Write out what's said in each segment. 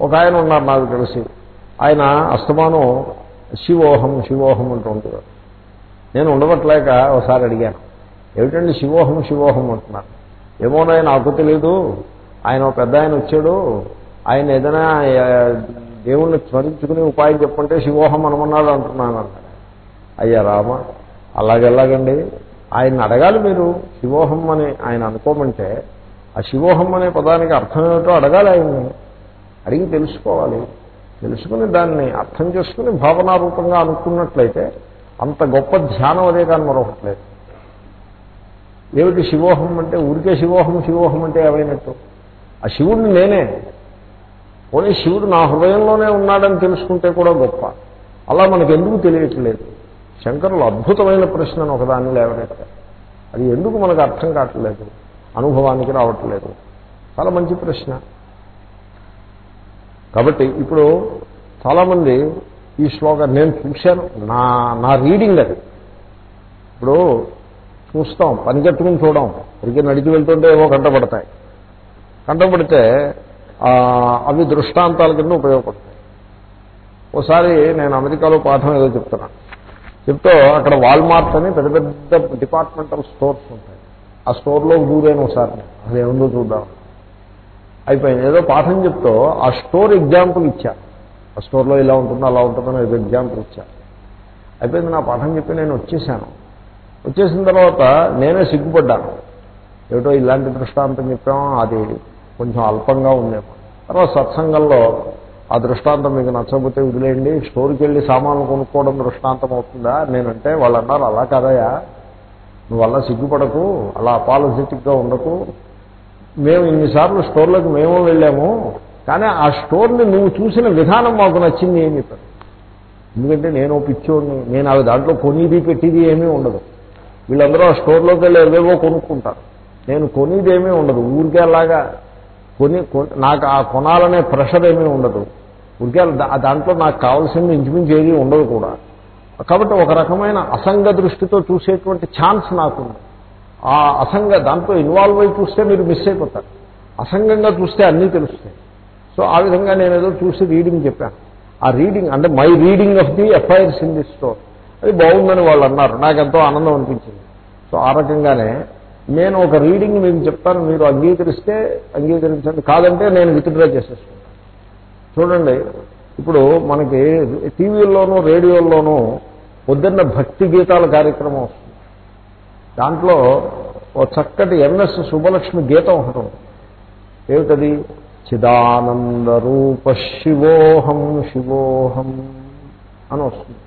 ఒక ఆయన ఉన్నారు నాకు తెలిసి. ఆయన అస్తమానం శివోహం శివోహం అంటూ ఉంటారు నేను ఉండబట్టలేక ఒకసారి అడిగాను. ఏమిటండి శివోహం శివోహం అంటున్నారు. ఏమోనో నాకు తెలీదు. ఆయన ఒక పెద్ద ఆయన వచ్చాడు. ఆయన ఏదైనా దేవుణ్ణి స్మరించుకునే ఉపాయం చెప్పంటే శివోహం అనమన్నాడు అంటున్నాను అన్నాడు. అయ్యా రామ అలాగెలాగండి? ఆయన అడగాలి మీరు. శివోహం అని ఆయన అనుకోమంటే ఆ శివోహం అనే పదానికి అర్థం ఏమిటో అడగాలి ఆయన్ని. అడిగి తెలుసుకోవాలి. తెలుసుకుని దాన్ని అర్థం చేసుకుని భావనారూపంగా అనుకున్నట్లయితే అంత గొప్ప ధ్యానం అదే కానీ మరొకట్లేదు ఏమిటి శివోహం అంటే? ఊరికే శివోహం శివోహం అంటే ఏమైనట్టు? ఆ శివుడిని నేనే. పోనీ శివుడు నా హృదయంలోనే ఉన్నాడని తెలుసుకుంటే కూడా గొప్ప. అలా మనకు ఎందుకు తెలియట్లేదు? శంకరులు అద్భుతమైన ప్రశ్నను ఒకదాన్ని లేవనెత్తారు. అది ఎందుకు మనకు అర్థం కావట్లేదు? అనుభవానికి రావట్లేదు. చాలా మంచి ప్రశ్న. కాబట్టి ఇప్పుడు చాలామంది ఈ శ్లోకం నేను చూశాను. నా నా రీడింగ్ అది. ఇప్పుడు చూస్తాం పని కట్టుకుని చూడం. ఇక నడిచి వెళ్తుంటే ఏవో కంటపడతాయి కంటపడితే అవి దృష్టాంతాల కింద ఉపయోగపడతాయి. ఓసారి నేను అమెరికాలో పాఠం ఏదో చెప్తున్నాను. చెప్తూ అక్కడ వాల్మార్ట్ అని పెద్ద పెద్ద డిపార్ట్మెంటల్ స్టోర్స్ ఉంటాయి. ఆ స్టోర్లో దూరాను ఒకసారి అది ఏముందో చూద్దాం. అయిపోయింది. ఏదో పాఠం చెప్తూ ఆ స్టోర్ ఎగ్జాంపుల్ ఇచ్చా. ఆ స్టోర్లో ఇలా ఉంటుందో అలా ఉంటుందో ఏదో ఎగ్జాంపుల్ ఇచ్చా. అయిపోయింది నా పాఠం చెప్పి నేను వచ్చేసాను. వచ్చేసిన తర్వాత నేనే సిగ్గుపడ్డాను. ఏమిటో ఇలాంటి దృష్టాంతం చెప్పాము? అది కొంచెం అల్పంగా ఉందేమో. తర్వాత సత్సంగంలో ఆ దృష్టాంతం మీకు నచ్చకపోతే వదిలేయండి. స్టోర్కి వెళ్ళి సామాన్లు కొనుక్కోవడం దృష్టాంతం అవుతుందా? నేనంటే వాళ్ళు అన్నారు అలా కాదయా నువ్వు అలా సిగ్గుపడకు అలా అపాలజెటిక్గా ఉండకు. మేము ఇన్నిసార్లు స్టోర్లోకి మేము వెళ్ళాము కానీ ఆ స్టోర్ని నువ్వు చూసిన విధానం మాకు నచ్చింది ఏమి చెప్పాను ఎందుకంటే నేను పిచ్చోడిని నేను అవి దాంట్లో కొనిది పెట్టిది ఏమీ ఉండదు. వీళ్ళందరూ ఆ స్టోర్లోకి వెళ్ళి ఏవేవో కొనుక్కుంటారు. నేను కొనిది ఏమీ ఉండదు. ఊరికే అలాగా కొని కొ- నాకు ఆ కొనాలనే ప్రెషర్ ఏమీ ఉండదు. ఊరికే దా- దాంట్లో నాకు కావాల్సింది ఇంచుమించు ఏది ఉండదు కూడా. కాబట్టి ఒక రకమైన అసంగ దృష్టితో చూసేటువంటి ఛాన్స్ నాకుంది ఆ అసంగ దాంట్లో ఇన్వాల్వ్ అయి చూస్తే మీరు మిస్ అయిపోతారు. అసంగంగా చూస్తే అన్నీ తెలుస్తాయి. సో ఆ విధంగా నేను ఏదో చూసి రీడింగ్ చెప్పాను. ఆ రీడింగ్ అంటే my reading of the FIRs in the store. అది బాగుందని వాళ్ళు అన్నారు. నాకు ఎంతో ఆనందం అనిపించింది. సో ఆ రకంగానే నేను ఒక రీడింగ్ మీకు చెప్తాను మీరు అంగీకరిస్తే అంగీకరించండి. కాదంటే నేను విత్డ్రా చేసేసుకుంటాను. చూడండి ఇప్పుడు మనకి టీవీల్లోనూ రేడియోల్లోనూ పొద్దున్న భక్తి గీతాల కార్యక్రమం దాంట్లో ఓ చక్కటి ఎంఎస్ సుబ్బలక్ష్మి గీతం ఒకటి ఉంది. ఏమిటది? చిదానందరూప శివోహం శివోహం అని వస్తుంది.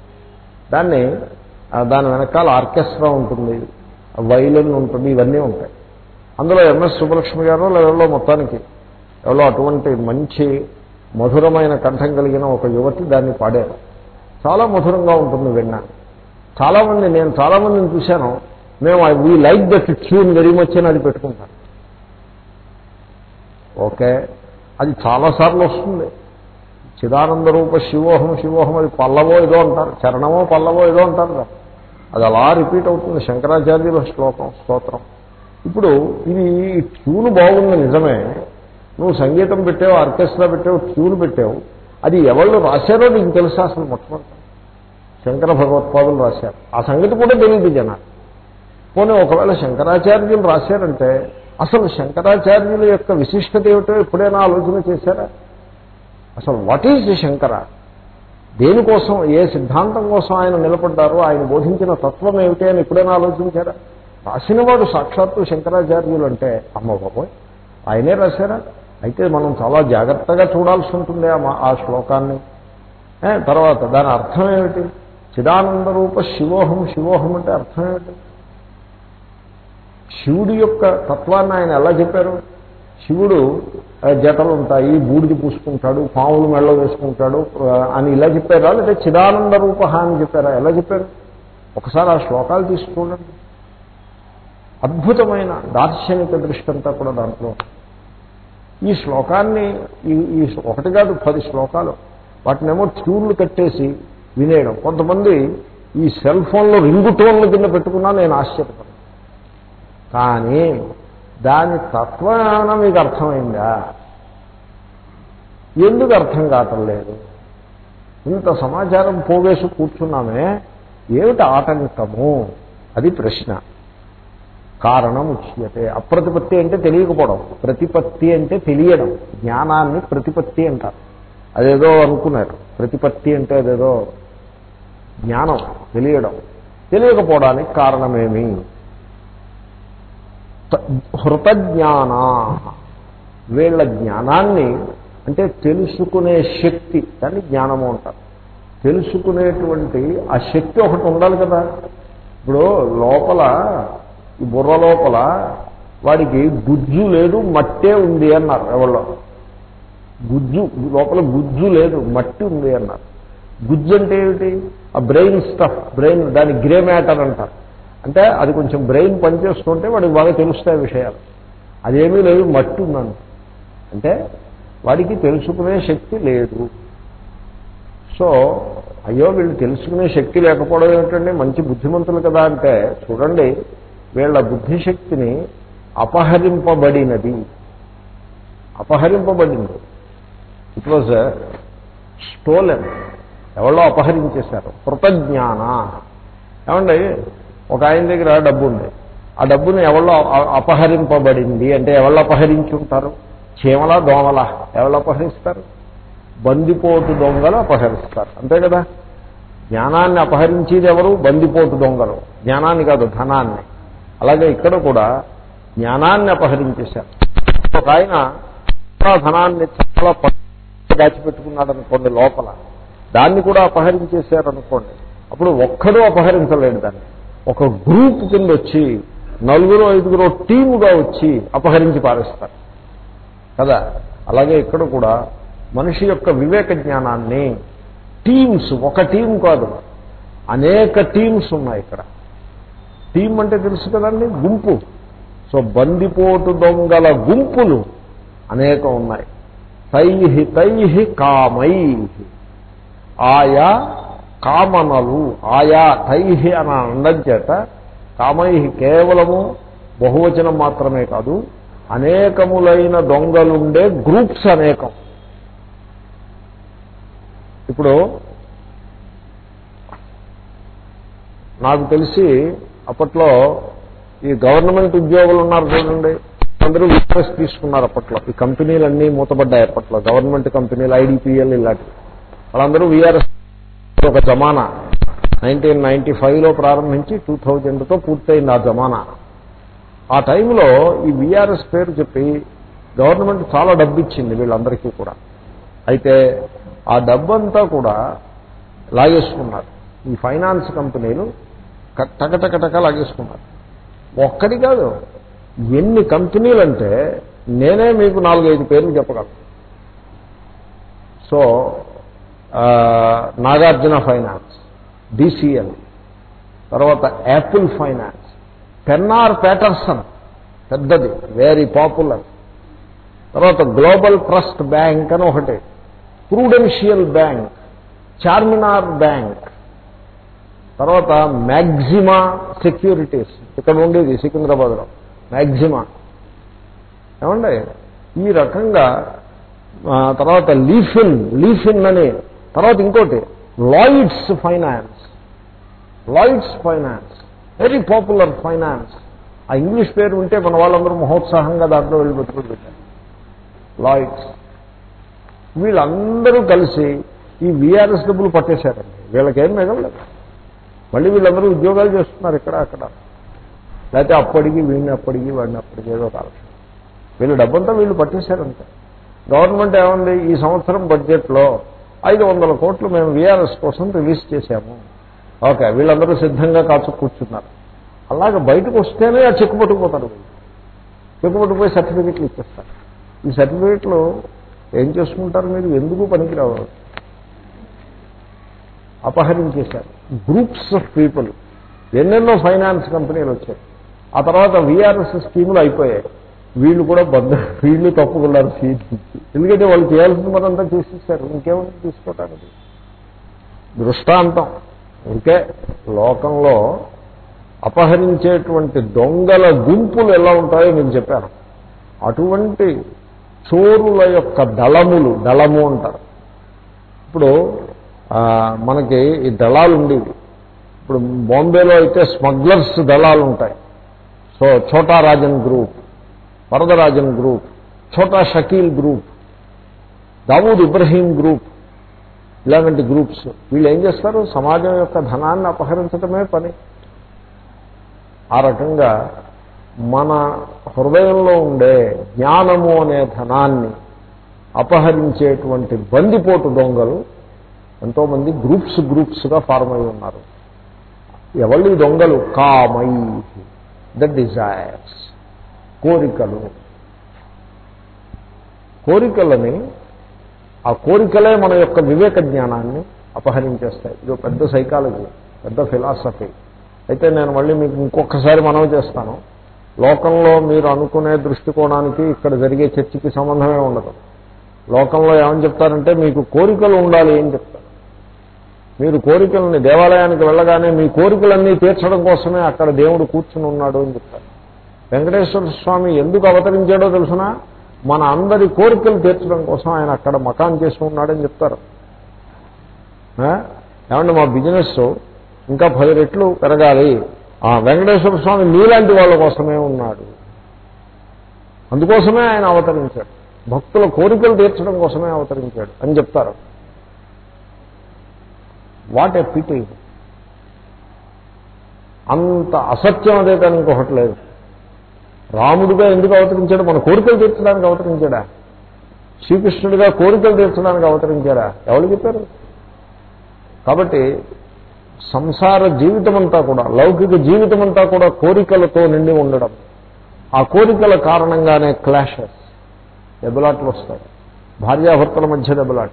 దాన్ని దాని వెనకాల ఆర్కెస్ట్రా ఉంటుంది వైలన్ ఉంటుంది ఇవన్నీ ఉంటాయి. అందులో ఎంఎస్ సుబ్బలక్ష్మి గారు లేదా మొత్తానికి ఎవరో అటువంటి మంచి మధురమైన కంఠం కలిగిన ఒక యువతి దాన్ని పాడారు. చాలా మధురంగా ఉంటుంది విన్నాను చాలామంది నేను చాలామందిని చూశాను. మేము we like that tune very much అని అది పెట్టుకుంటాం. ఓకే. అది చాలాసార్లు వస్తుంది. చిదానంద రూప శివోహం శివోహం అది పల్లవో ఏదో అంటారు. చరణమో పల్లవో ఏదో అంటారు అది అలా రిపీట్ అవుతుంది. శంకరాచార్యుల శ్లోకం స్తోత్రం. ఇప్పుడు ఇది ట్యూన్ బాగుంది నిజమే. నువ్వు సంగీతం పెట్టావు ఆర్కెస్ట్రా పెట్టావు ట్యూన్ పెట్టావు. అది ఎవళ్ళు రాశారో నీకు తెలుసా అసలు మొట్టమొదటి? శంకర భగవత్పాదులు రాశారు. ఆ సంగతి కూడా తెలియదు జనాలు. పోనీ ఒకవేళ శంకరాచార్యులు రాశారంటే అసలు శంకరాచార్యుల యొక్క విశిష్టత ఏమిటో ఎప్పుడైనా ఆలోచన చేశారా? అసలు వాట్ ఈజ్ శంకర? దేనికోసం ఏ సిద్ధాంతం కోసం ఆయన నిలబడ్డారో ఆయన బోధించిన తత్వం ఏమిటి అని ఎప్పుడైనా ఆలోచించారా? రాసినవాడు సాక్షాత్తు శంకరాచార్యులు అంటే అమ్మ బాబోయ్ ఆయనే రాశారా? అయితే మనం చాలా జాగ్రత్తగా చూడాల్సి ఉంటుంది ఆ ఆ శ్లోకాన్ని. తర్వాత దాని అర్థం ఏమిటి? చిదానంద రూప శివోహం శివోహం అంటే అర్థం ఏమిటి? శివుడి యొక్క తత్వాన్ని ఆయన ఎలా చెప్పారు? శివుడు జటలు ఉంటాయి బూడిది పూసుకుంటాడు పాములు మెళ్ళ వేసుకుంటాడు అని ఇలా చెప్పారా? లేదా చిదానంద రూప అని చెప్పారా? ఎలా చెప్పారు? ఒకసారి ఆ శ్లోకాలు తీసుకోండి. అద్భుతమైన దార్శనిక దృష్టి అంతా కూడా దాంట్లో ఈ శ్లోకాన్ని ఈ ఒకటి కాదు పది శ్లోకాలు. వాటినేమో ట్యూన్లు కట్టేసి వినేయడం. కొంతమంది ఈ సెల్ ఫోన్లో రింగు టోన్ల కింద పెట్టుకున్నా నేను ఆశ్చర్యపడతాను కానీ దాని తత్వం ఏమైనా మీకు అర్థమైందా? ఎందుకు అర్థం కావటం లేదు? ఇంత సమాచారం పోవేసి కూర్చున్నామే ఏమిటి ఆటంకము? అది ప్రశ్న. కారణం ఉచ్యతే. అప్రతిపత్తి అంటే తెలియకపోవడం. ప్రతిపత్తి అంటే తెలియడం. జ్ఞానాన్ని ప్రతిపత్తి అంటారు. అదేదో అనుకున్నారు. ప్రతిపత్తి అంటే అదేదో జ్ఞానం తెలియడం. తెలియకపోవడానికి కారణమేమి? హృతజ్ఞానా. వీళ్ళ జ్ఞానాన్ని అంటే తెలుసుకునే శక్తి దాన్ని జ్ఞానము అంటారు. తెలుసుకునేటువంటి ఆ శక్తి ఒకటి ఉండాలి కదా. ఇప్పుడు లోపల ఈ బుర్ర లోపల వాడికి గుజ్జు లేదు మట్టే ఉంది అన్నారు ఎవరో. గుజ్జు లోపల గుజ్జు లేదు మట్టి ఉంది అన్నారు. గుజ్జు అంటే ఏమిటి? ఆ బ్రెయిన్ స్టఫ్ బ్రెయిన్ దాని గ్రే మ్యాటర్ అంటారు. అంటే అది కొంచెం బ్రెయిన్ పనిచేస్తుంటే వాడికి బాగా తెలుస్తాయి విషయాలు. అదేమీ లేదు మట్టి ఉందంట. అంటే వాడికి తెలుసుకునే శక్తి లేదు. సో అయ్యో వీళ్ళు తెలుసుకునే శక్తి లేకపోవడం ఏమిటండి? మంచి బుద్ధిమంతులు కదా అంటే చూడండి వీళ్ళ బుద్ధిశక్తిని అపహరింపబడినది. అపహరింపబడింది. ఇట్ వాజ్ స్టోలెన్ ఎవరో అపహరించేశారు? కృతజ్ఞాన. ఏమండి? ఒక ఆయన దగ్గర డబ్బు ఉంది ఆ డబ్బును ఎవరో అపహరింపబడింది అంటే ఎవరు అపహరించుంటారు? చీమల దోమల ఎవరు అపహరిస్తారు? బందిపోటు దొంగలు అపహరిస్తారు. అంతే కదా? జ్ఞానాన్ని అపహరించేది ఎవరు? బందిపోటు దొంగలు. జ్ఞానాన్ని కాదు ధనాన్ని. అలాగే ఇక్కడ కూడా జ్ఞానాన్ని అపహరించేశారు. ఒక ఆయన ధనాన్ని చాలా దాచిపెట్టుకున్నాడు అనుకోండి లోపల. దాన్ని కూడా అపహరించేశారు అనుకోండి అప్పుడు ఒక్కడూ అపహరించలేడు దాన్ని. ఒక గ్రూప్ కింద వచ్చి నలుగురు ఐదుగురు టీముగా వచ్చి అపహరించి పారేస్తారు. కదా? అలాగే ఇక్కడ కూడా మనిషి యొక్క వివేక జ్ఞానాన్ని టీమ్స్ ఒక టీం కాదు అనేక టీమ్స్ ఉన్నాయి ఇక్కడ. టీం అంటే తెలుసు కదండి? గుంపు. సో బందిపోటు దొంగల గుంపులు అనేకం ఉన్నాయి. తైహి తైహి కామై ఆయా కామనలు ఆయా తైహి అని అనడం చేత కామై కేవలము బహువచనం మాత్రమే కాదు అనేకములైన దొంగలుండే గ్రూప్స్ అనేకం. ఇప్పుడు నాకు తెలిసి అప్పట్లో ఈ గవర్నమెంట్ ఉద్యోగులు ఉన్నారు చూడండి. అందరూ విశ్వాస తీసుకున్నారు అప్పట్లో. ఈ కంపెనీలన్నీ మూతపడ్డాయి అప్పట్లో. గవర్నమెంట్ కంపెనీలు ఐడిపిఎల్ ఇలాంటివి. వాళ్ళందరూ వీఆర్ఎస్ ఒక జమానా. నైన్టీన్ నైన్టీ ఫైవ్లో ప్రారంభించి టూ థౌజండ్తో పూర్తయింది ఆ జమానా. ఆ టైంలో ఈ వీఆర్ఎస్ పేరు చెప్పి గవర్నమెంట్ చాలా డబ్బు ఇచ్చింది వీళ్ళందరికీ కూడా. అయితే ఆ డబ్బంతా కూడా లాగేసుకున్నారు. ఈ ఫైనాన్స్ కంపెనీలు టకటకటక లాగేసుకున్నారు. ఒక్కటి కాదు ఎన్ని కంపెనీలు అంటే నేనే మీకు నాలుగైదు పేర్లు చెప్పగలను. సో నాగార్జున ఫైనాన్స్ డిసిఎల్ తర్వాత యాపిల్ ఫైనాన్స్ పెన్నార్ ప్యాటర్సన్ పెద్దది వెరీ పాపులర్ తర్వాత గ్లోబల్ ట్రస్ట్ బ్యాంక్ అని ఒకటి ప్రూడెన్షియల్ బ్యాంక్ చార్మినార్ బ్యాంక్ తర్వాత మ్యాగ్జిమా సెక్యూరిటీస్ ఇక్కడ ఉండేది సికింద్రాబాద్లో మ్యాగ్జిమా ఏమండి? ఈ రకంగా తర్వాత లీఫిన్ లీఫిన్ అని తర్వాత ఇంకోటి Lloyds finance Lloyds finance very popular finance ఆ ఇంగ్లీష్ పేరు ఉంటే మన వాళ్ళందరూ మహోత్సాహంగా దాంట్లో వెళ్ళి బతుకులు పెట్టారు. లాయిడ్స్ వీళ్ళందరూ కలిసి ఈ వీఆర్ఎస్ డబ్బులు పట్టేశారండి. వీళ్ళకేం మిగలలేదు. మళ్ళీ వీళ్ళందరూ ఉద్యోగాలు చేస్తున్నారు ఇక్కడ అక్కడ. లేకపోతే అప్పటికి వీడిని అప్పటికి వాడిని అప్పటికి ఏదో కావచ్చు వీళ్ళు డబ్బంతా వీళ్ళు పట్టేశారంటే గవర్నమెంట్ ఏముంది? ఈ సంవత్సరం బడ్జెట్లో ఐదు వందల కోట్లు మేము వీఆర్ఎస్ కోసం రిలీజ్ చేశాము. ఓకే వీళ్ళందరూ సిద్ధంగా కాచు కూర్చున్నారు. అలాగే బయటకు వస్తేనే ఆ చెక్కు పట్టుకుపోతారు చెక్కు పట్టుకుపోయి సర్టిఫికెట్లు ఇచ్చేస్తారు. ఈ సర్టిఫికెట్లు ఏం చేసుకుంటారు మీరు? ఎందుకు పనికిరావు? అపహరించేశారు గ్రూప్స్ ఆఫ్ పీపుల్ ఎన్నెన్నో ఫైనాన్స్ కంపెనీలు వచ్చాయి. ఆ తర్వాత వీఆర్ఎస్ స్కీములు అయిపోయాయి. వీళ్ళు కూడా బద్ద వీళ్ళు తప్పుకున్నారు సీట్ ఎందుకంటే వాళ్ళు చేయాల్సిన మనంతా చేసేసారు. ఇంకేమైనా తీసుకోవటానికి దృష్టాంతం. ఇంకే లోకంలో అపహరించేటువంటి దొంగల గుంపులు ఎలా ఉంటాయో నేను చెప్పాను. అటువంటి చోరుల యొక్క దళములు దళము అంటారు. ఇప్పుడు మనకి ఈ దళాలు ఉండేవి. ఇప్పుడు బాంబేలో అయితే స్మగ్లర్స్ దళాలు ఉంటాయి. So Chhota Rajan group. Varadarajan group Chhota Shakeel group Dawood Ibrahim group ఇలాంటి గ్రూప్స్. వీళ్ళు ఏం చేస్తారు? సమాజం యొక్క ధనాన్ని అపహరించడమే పని. ఆ రకంగా మన హృదయంలో ఉండే జ్ఞానము అనే ధనాన్ని అపహరించేటువంటి బందిపోటు దొంగలు ఎంతోమంది గ్రూప్స్ గ్రూప్స్గా ఫార్మ్ అయి ఉన్నారు. ఎవళ్ళు దొంగలు? కామై ద డిజైర్స్. కోరికలు. కోరికలని ఆ కోరికలే మన యొక్క వివేక జ్ఞానాన్ని అపహరించేస్తాయి. ఇది పెద్ద సైకాలజీ పెద్ద ఫిలాసఫీ అయితే నేను మళ్ళీ మీకు ఇంకొకసారి మనవి చేస్తాను. లోకంలో మీరు అనుకునే దృష్టికోణానికి ఇక్కడ జరిగే చర్చకి సంబంధమే ఉండదు. లోకంలో ఏమని చెప్తారంటే మీకు కోరికలు ఉండాలి అని చెప్తారు. మీరు కోరికలని దేవాలయానికి వెళ్ళగానే మీ కోరికలన్నీ తీర్చడం కోసమే అక్కడ దేవుడు కూర్చుని ఉన్నాడు అని చెప్తారు. వెంకటేశ్వర స్వామి ఎందుకు అవతరించాడో తెలుసునా? మన అందరి కోరికలు తీర్చడం కోసం ఆయన అక్కడ మకాన్ చేసి ఉన్నాడని చెప్తారు. ఏమంటే మా బిజినెస్ ఇంకా పది రెట్లు పెరగాలి. ఆ వెంకటేశ్వర స్వామి మీలాంటి వాళ్ళ కోసమే ఉన్నాడు. అందుకోసమే ఆయన అవతరించాడు. భక్తుల కోరికలు తీర్చడం కోసమే అవతరించాడు అని చెప్తారు. What a pity. అంత అసత్యం అదే కానీ ఇంకొకటి లేదు. రాముడిగా ఎందుకు అవతరించాడు? మన కోరికలు తీర్చడానికి అవతరించాడా? శ్రీకృష్ణుడిగా కోరికలు తీర్చడానికి అవతరించాడా? ఎవరు చెప్పారు? కాబట్టి సంసార జీవితం అంతా కూడా లౌకిక జీవితం అంతా కూడా కోరికలతో నిండి ఉండడం. ఆ కోరికల కారణంగానే క్లాషెస్ దెబ్బలాట్లు వస్తాయి. భార్యాభర్తల మధ్య దెబ్బలాట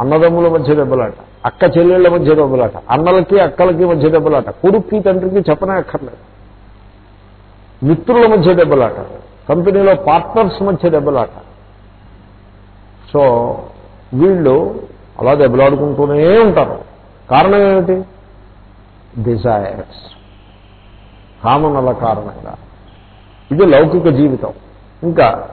అన్నదమ్ముల మధ్య దెబ్బలాట అక్క చెల్లెళ్ళ మధ్య దెబ్బలాట అన్నలకి అక్కలకి మధ్య దెబ్బలాట. కొడుక్కి తండ్రికి చెప్పనే అక్కర్లేదు. మిత్రుల మధ్య దెబ్బలాట. కంపెనీలో పార్ట్నర్స్ మధ్య దెబ్బలాట. సో వీళ్ళు అలా దెబ్బలాడుకుంటూనే ఉంటారు. కారణం ఏమిటి? డిజైర్స్ కామనల కారణంగా. ఇది లౌకిక జీవితం. ఇంకా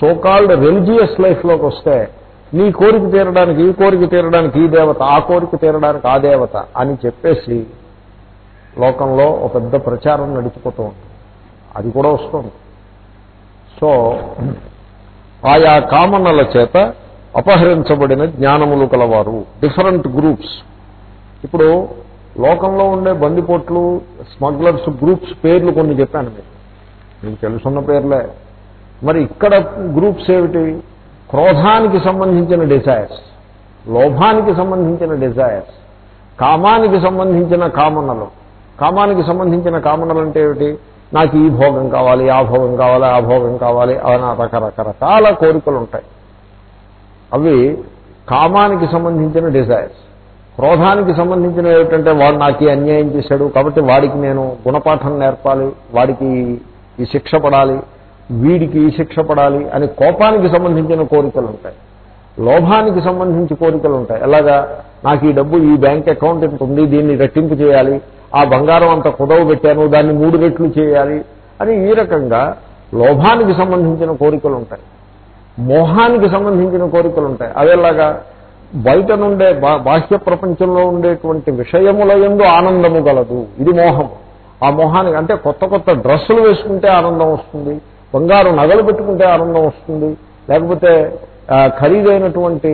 సోకాల్డ్ రిలీజియస్ లైఫ్లోకి వస్తే నీ కోరిక తీరడానికి ఈ కోరిక తీరడానికి ఈ దేవత ఆ కోరిక తీరడానికి ఆ దేవత అని చెప్పేసి లోకంలో ఒక పెద్ద ప్రచారం నడిచిపోతూ ఉంటుంది. అది కూడా వస్తుంది. సో ఆయా కామనల చేత అపహరించబడిన జ్ఞానములు కలవారు. డిఫరెంట్ గ్రూప్స్ ఇప్పుడు లోకంలో ఉండే బందిపోట్లు స్మగ్లర్స్ గ్రూప్స్ పేర్లు కొన్ని చెప్పాను మీకు. మీకు తెలుసున్న పేర్లే. మరి ఇక్కడ గ్రూప్స్ ఏమిటి? క్రోధానికి సంబంధించిన డిజైర్స్ లోభానికి సంబంధించిన డిజైర్స్ కామానికి సంబంధించిన కామనలు. కామానికి సంబంధించిన కామనలు అంటే ఏమిటి? నాకు ఈ భోగం కావాలి ఆ భోగం కావాలి ఆ భోగం కావాలి అలా రకరకరకాల కోరికలు ఉంటాయి అవి కామానికి సంబంధించిన డిజైర్స్ క్రోధానికి సంబంధించిన ఏమిటంటే వాడు నాకు ఈ అన్యాయం చేశాడు కాబట్టి వాడికి నేను గుణపాఠం నేర్పాలి వాడికి ఈ శిక్ష పడాలి వీడికి ఈ శిక్ష పడాలి అని కోపానికి సంబంధించిన కోరికలు ఉంటాయి లోభానికి సంబంధించి కోరికలు ఉంటాయి ఎలాగా? నాకు ఈ డబ్బు ఈ బ్యాంక్ అకౌంట్ ఇంత ఉంది దీన్ని రెట్టింపు చేయాలి ఆ బంగారం అంత కుదవ పెట్టాను దాన్ని మూడు రెట్లు చేయాలి అని ఈ రకంగా లోభానికి సంబంధించిన కోరికలు ఉంటాయి మోహానికి సంబంధించిన కోరికలు ఉంటాయి అదేలాగా బయట నుండే బా- బాహ్య ప్రపంచంలో ఉండేటువంటి విషయముల ఎందు ఆనందము గలదు. ఇది మోహం ఆ మోహానికి అంటే కొత్త కొత్త డ్రెస్సులు వేసుకుంటే ఆనందం వస్తుంది బంగారు నగలు పెట్టుకుంటే ఆనందం వస్తుంది లేకపోతే ఖరీదైనటువంటి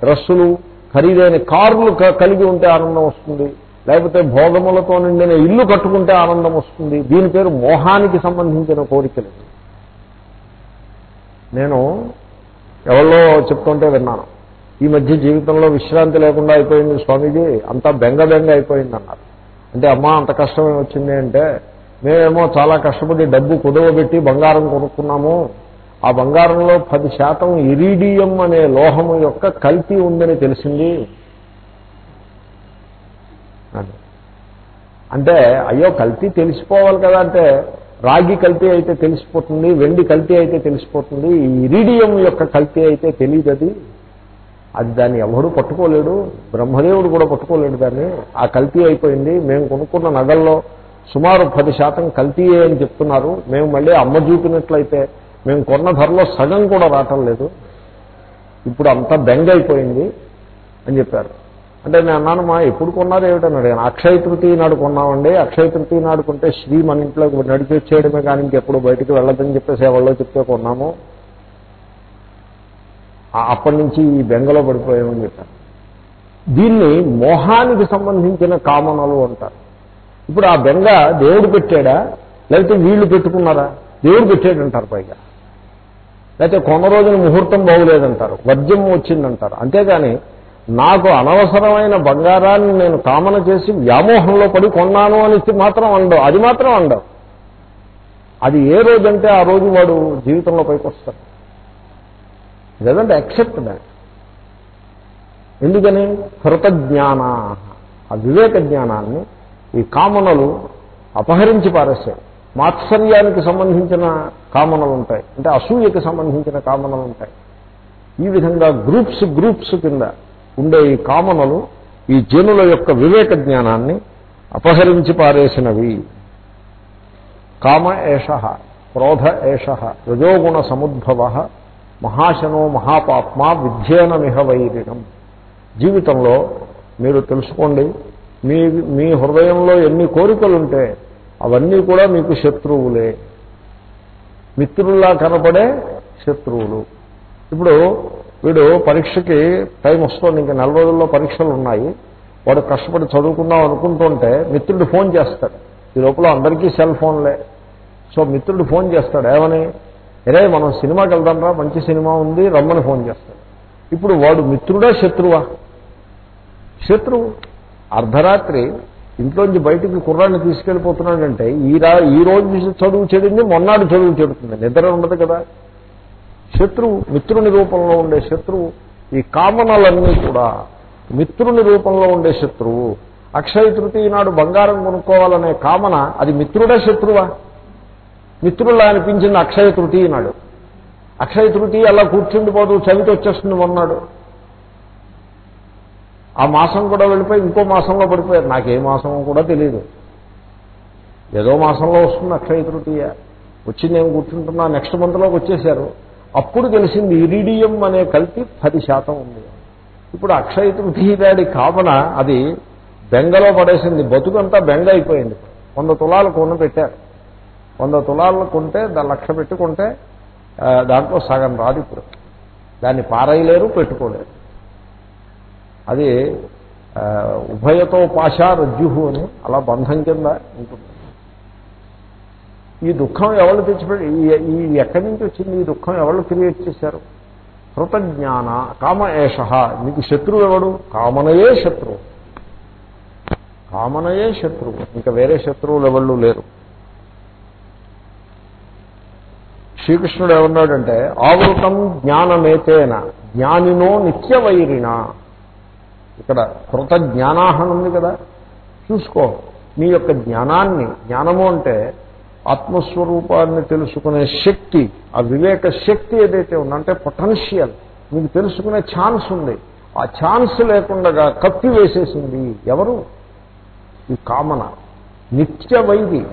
డ్రెస్సులు ఖరీదైన కార్లు కలిగి ఉంటే ఆనందం వస్తుంది. లేకపోతే భోగములతో నిండిన ఇల్లు కట్టుకుంటే ఆనందం వస్తుంది. దీని పేరు మోహానికి సంబంధించిన కోరికలు. నేను ఎవరో చెప్తుంటే విన్నాను. ఈ మధ్య జీవితంలో విశ్రాంతి లేకుండా అయిపోయింది స్వామీజీ. అంతా బెంగ బెంగ అయిపోయింది అన్నారు అంటే అమ్మా అంత కష్టమే వచ్చింది అంటే మేమేమో చాలా కష్టపడి డబ్బు కుదవబెట్టి బంగారం కొనుక్కున్నాము. ఆ బంగారంలో పది శాతం ఇరీడియం అనే లోహము యొక్క కల్తీ ఉందని తెలిసింది. అన్నాడు అంటే అయ్యో కల్తీ తెలిసిపోవాలి కదా అంటే రాగి కల్తీ అయితే తెలిసిపోతుంది వెండి కల్తీ అయితే తెలిసిపోతుంది ఈ ఇరీడియం యొక్క కల్తీ అయితే తెలియదు అది. అది దాన్ని ఎవడు పట్టుకోలేడు బ్రహ్మదేవుడు కూడా పట్టుకోలేడు దాన్ని. ఆ కల్తీ అయిపోయింది మేము కొనుక్కున్న నగల్లో సుమారు పది శాతం కల్తీయే అని చెప్తున్నారు. మేము మళ్ళీ అమ్మ చూపినట్లయితే మేము కొన్న ధరలో సగం కూడా రావటం లేదు. ఇప్పుడు అంతా బెంగ అయిపోయింది అని చెప్పారు. అంటే నేను అన్నాను మా ఎప్పుడు కొన్నారు ఏమిటని అడిగాను. అక్షయ తృతీయ నాడు కొన్నామండి. అక్షయ తృతీయ నాడు కొంటే శ్రీ మన ఇంట్లో నడిచి వచ్చేయడమే కానీ ఇంకెప్పుడు బయటకు వెళ్ళదని చెప్పేసి ఎవరిలో చెప్తే కొన్నాము. అప్పటి నుంచి ఈ బెంగలో పడిపోయామని చెప్పాను దీన్ని మోహానికి సంబంధించిన కామనలు అంటారు. ఇప్పుడు ఆ బెంగ దేవుడు పెట్టాడా? లేకపోతే వీళ్ళు పెట్టుకున్నారా? దేవుడు పెట్టాడంటారు పైగా. లేకపోతే కొన్న రోజున ముహూర్తం బాగులేదంటారు. వర్జం వచ్చిందంటారు. అంతేగాని నాకు అనవసరమైన బంగారాన్ని నేను కామన చేసి వ్యామోహంలో పడి కొన్నాను అని మాత్రం అండవు. అది మాత్రం అండవు. అది ఏ రోజంటే ఆ రోజు వాడు జీవితంలో పైకి వస్తాడు లేదంటే అక్సెప్ట్ దాట్ ఎందుకని? కృతజ్ఞాన. ఆ వివేక జ్ఞానాన్ని ఈ కామనలు అపహరించి పారేస్తాయి. మాత్సర్యానికి సంబంధించిన కామనలు ఉంటాయి. అంటే అసూయకి సంబంధించిన కామనలు ఉంటాయి. ఈ విధంగా గ్రూప్స్ గ్రూప్స్ కింద ఉండే ఈ కామనలు ఈ జనుల యొక్క వివేక జ్ఞానాన్ని అపహరించి పారేసినవి. కామ ఏష క్రోధ ఏష రజోగుణ సముద్భవ మహాశనో మహాపాప్మా విధ్యేనమిహ వైరిణం. జీవితంలో మీరు తెలుసుకోండి మీ మీ హృదయంలో ఎన్ని కోరికలుంటే అవన్నీ కూడా మీకు శత్రువులే. మిత్రుల్లా కనపడే శత్రువులు. ఇప్పుడు వీడు పరీక్షకి టైం వస్తుంది ఇంకా నెల రోజుల్లో పరీక్షలు ఉన్నాయి. వాడు కష్టపడి చదువుకుందాం అనుకుంటుంటే మిత్రుడు ఫోన్ చేస్తాడు. ఈ లోపల అందరికీ సెల్ ఫోన్లే. సో మిత్రుడు ఫోన్ చేస్తాడు ఏమని? అరే మనం సినిమాకి వెళ్దాంరా మంచి సినిమా ఉంది రమ్మని ఫోన్ చేస్తాడు. ఇప్పుడు వాడు మిత్రుడా శత్రువా? శత్రువు. అర్ధరాత్రి ఇంట్లోంచి బయటికి కుర్రాన్ని తీసుకెళ్ళిపోతున్నాడంటే ఈ రా ఈ రోజు చదువు చెడింది మొన్నాడు చదువు చెడుతుంది నిద్ర ఉండదు కదా. శత్రువు మిత్రుని రూపంలో ఉండే శత్రువు ఈ కామనలన్నీ కూడా మిత్రుని రూపంలో ఉండే శత్రువు. అక్షయ తృతీయ నాడు బంగారం కొనుక్కోవాలనే కామన అది మిత్రుడే శత్రువా? మిత్రులా అనిపించింది అక్షయ తృతీయ నాడు. అక్షయ తృతీయ అలా కూర్చుండిపోదు చవితి వచ్చేస్తుంది మొన్నాడు. ఆ మాసం కూడా వెళ్ళిపోయి ఇంకో మాసంలో పడిపోయారు. నాకు ఏ మాసం కూడా తెలియదు ఏదో మాసంలో వస్తుంది అక్షయ తృతీయ. వచ్చి నేను కూర్చుంటున్నా నెక్స్ట్ మంత్లోకి వచ్చేసారు అప్పుడు తెలిసింది ఇరిడియం అనే కల్తీ పది శాతం ఉంది. ఇప్పుడు అక్షయ తృతీయ నాడి కామన అది బెంగలో పడేసింది. బతుకంతా బెంగ అయిపోయింది. వంద తులాలు కొన్న పెట్టారు. వంద తులాలు కొంటే దాని లక్ష పెట్టుకుంటే దాంట్లో సగం రాదు ఇప్పుడు. దాన్ని పారేయలేరు పెట్టుకోలేరు. అది ఉభయతో పాషా రజ్జుహు అని అలా బంధం కింద ఉంటుంది. ఈ దుఃఖం ఎవరు తెచ్చిపెట్టి ఈ- ఎక్కడి నుంచి వచ్చింది ఈ దుఃఖం ఎవరు క్రియేట్ చేశారు? కృతజ్ఞాన కామ ఏష. నీకు శత్రువు ఎవడు? కామనయే శత్రువు. కామనయే శత్రువు. ఇంకా వేరే శత్రువులు ఎవళ్ళు లేరు. శ్రీకృష్ణుడు ఏమన్నాడంటే ఆవృతం జ్ఞానమేతేన జ్ఞానినో నిత్యవైరిణ. ఇక్కడ కృతజ్ఞానాహనం ఉంది కదా. చూసుకో నీ యొక్క జ్ఞానాన్ని జ్ఞానము అంటే ఆత్మస్వరూపాన్ని తెలుసుకునే శక్తి ఆ వివేక శక్తి ఏదైతే ఉందంటే పొటెన్షియల్ మీకు తెలుసుకునే ఛాన్స్ ఉంది. ఆ ఛాన్స్ లేకుండా కప్పి వేసేసింది ఎవరు? ఈ కామన. నిత్య వైరి.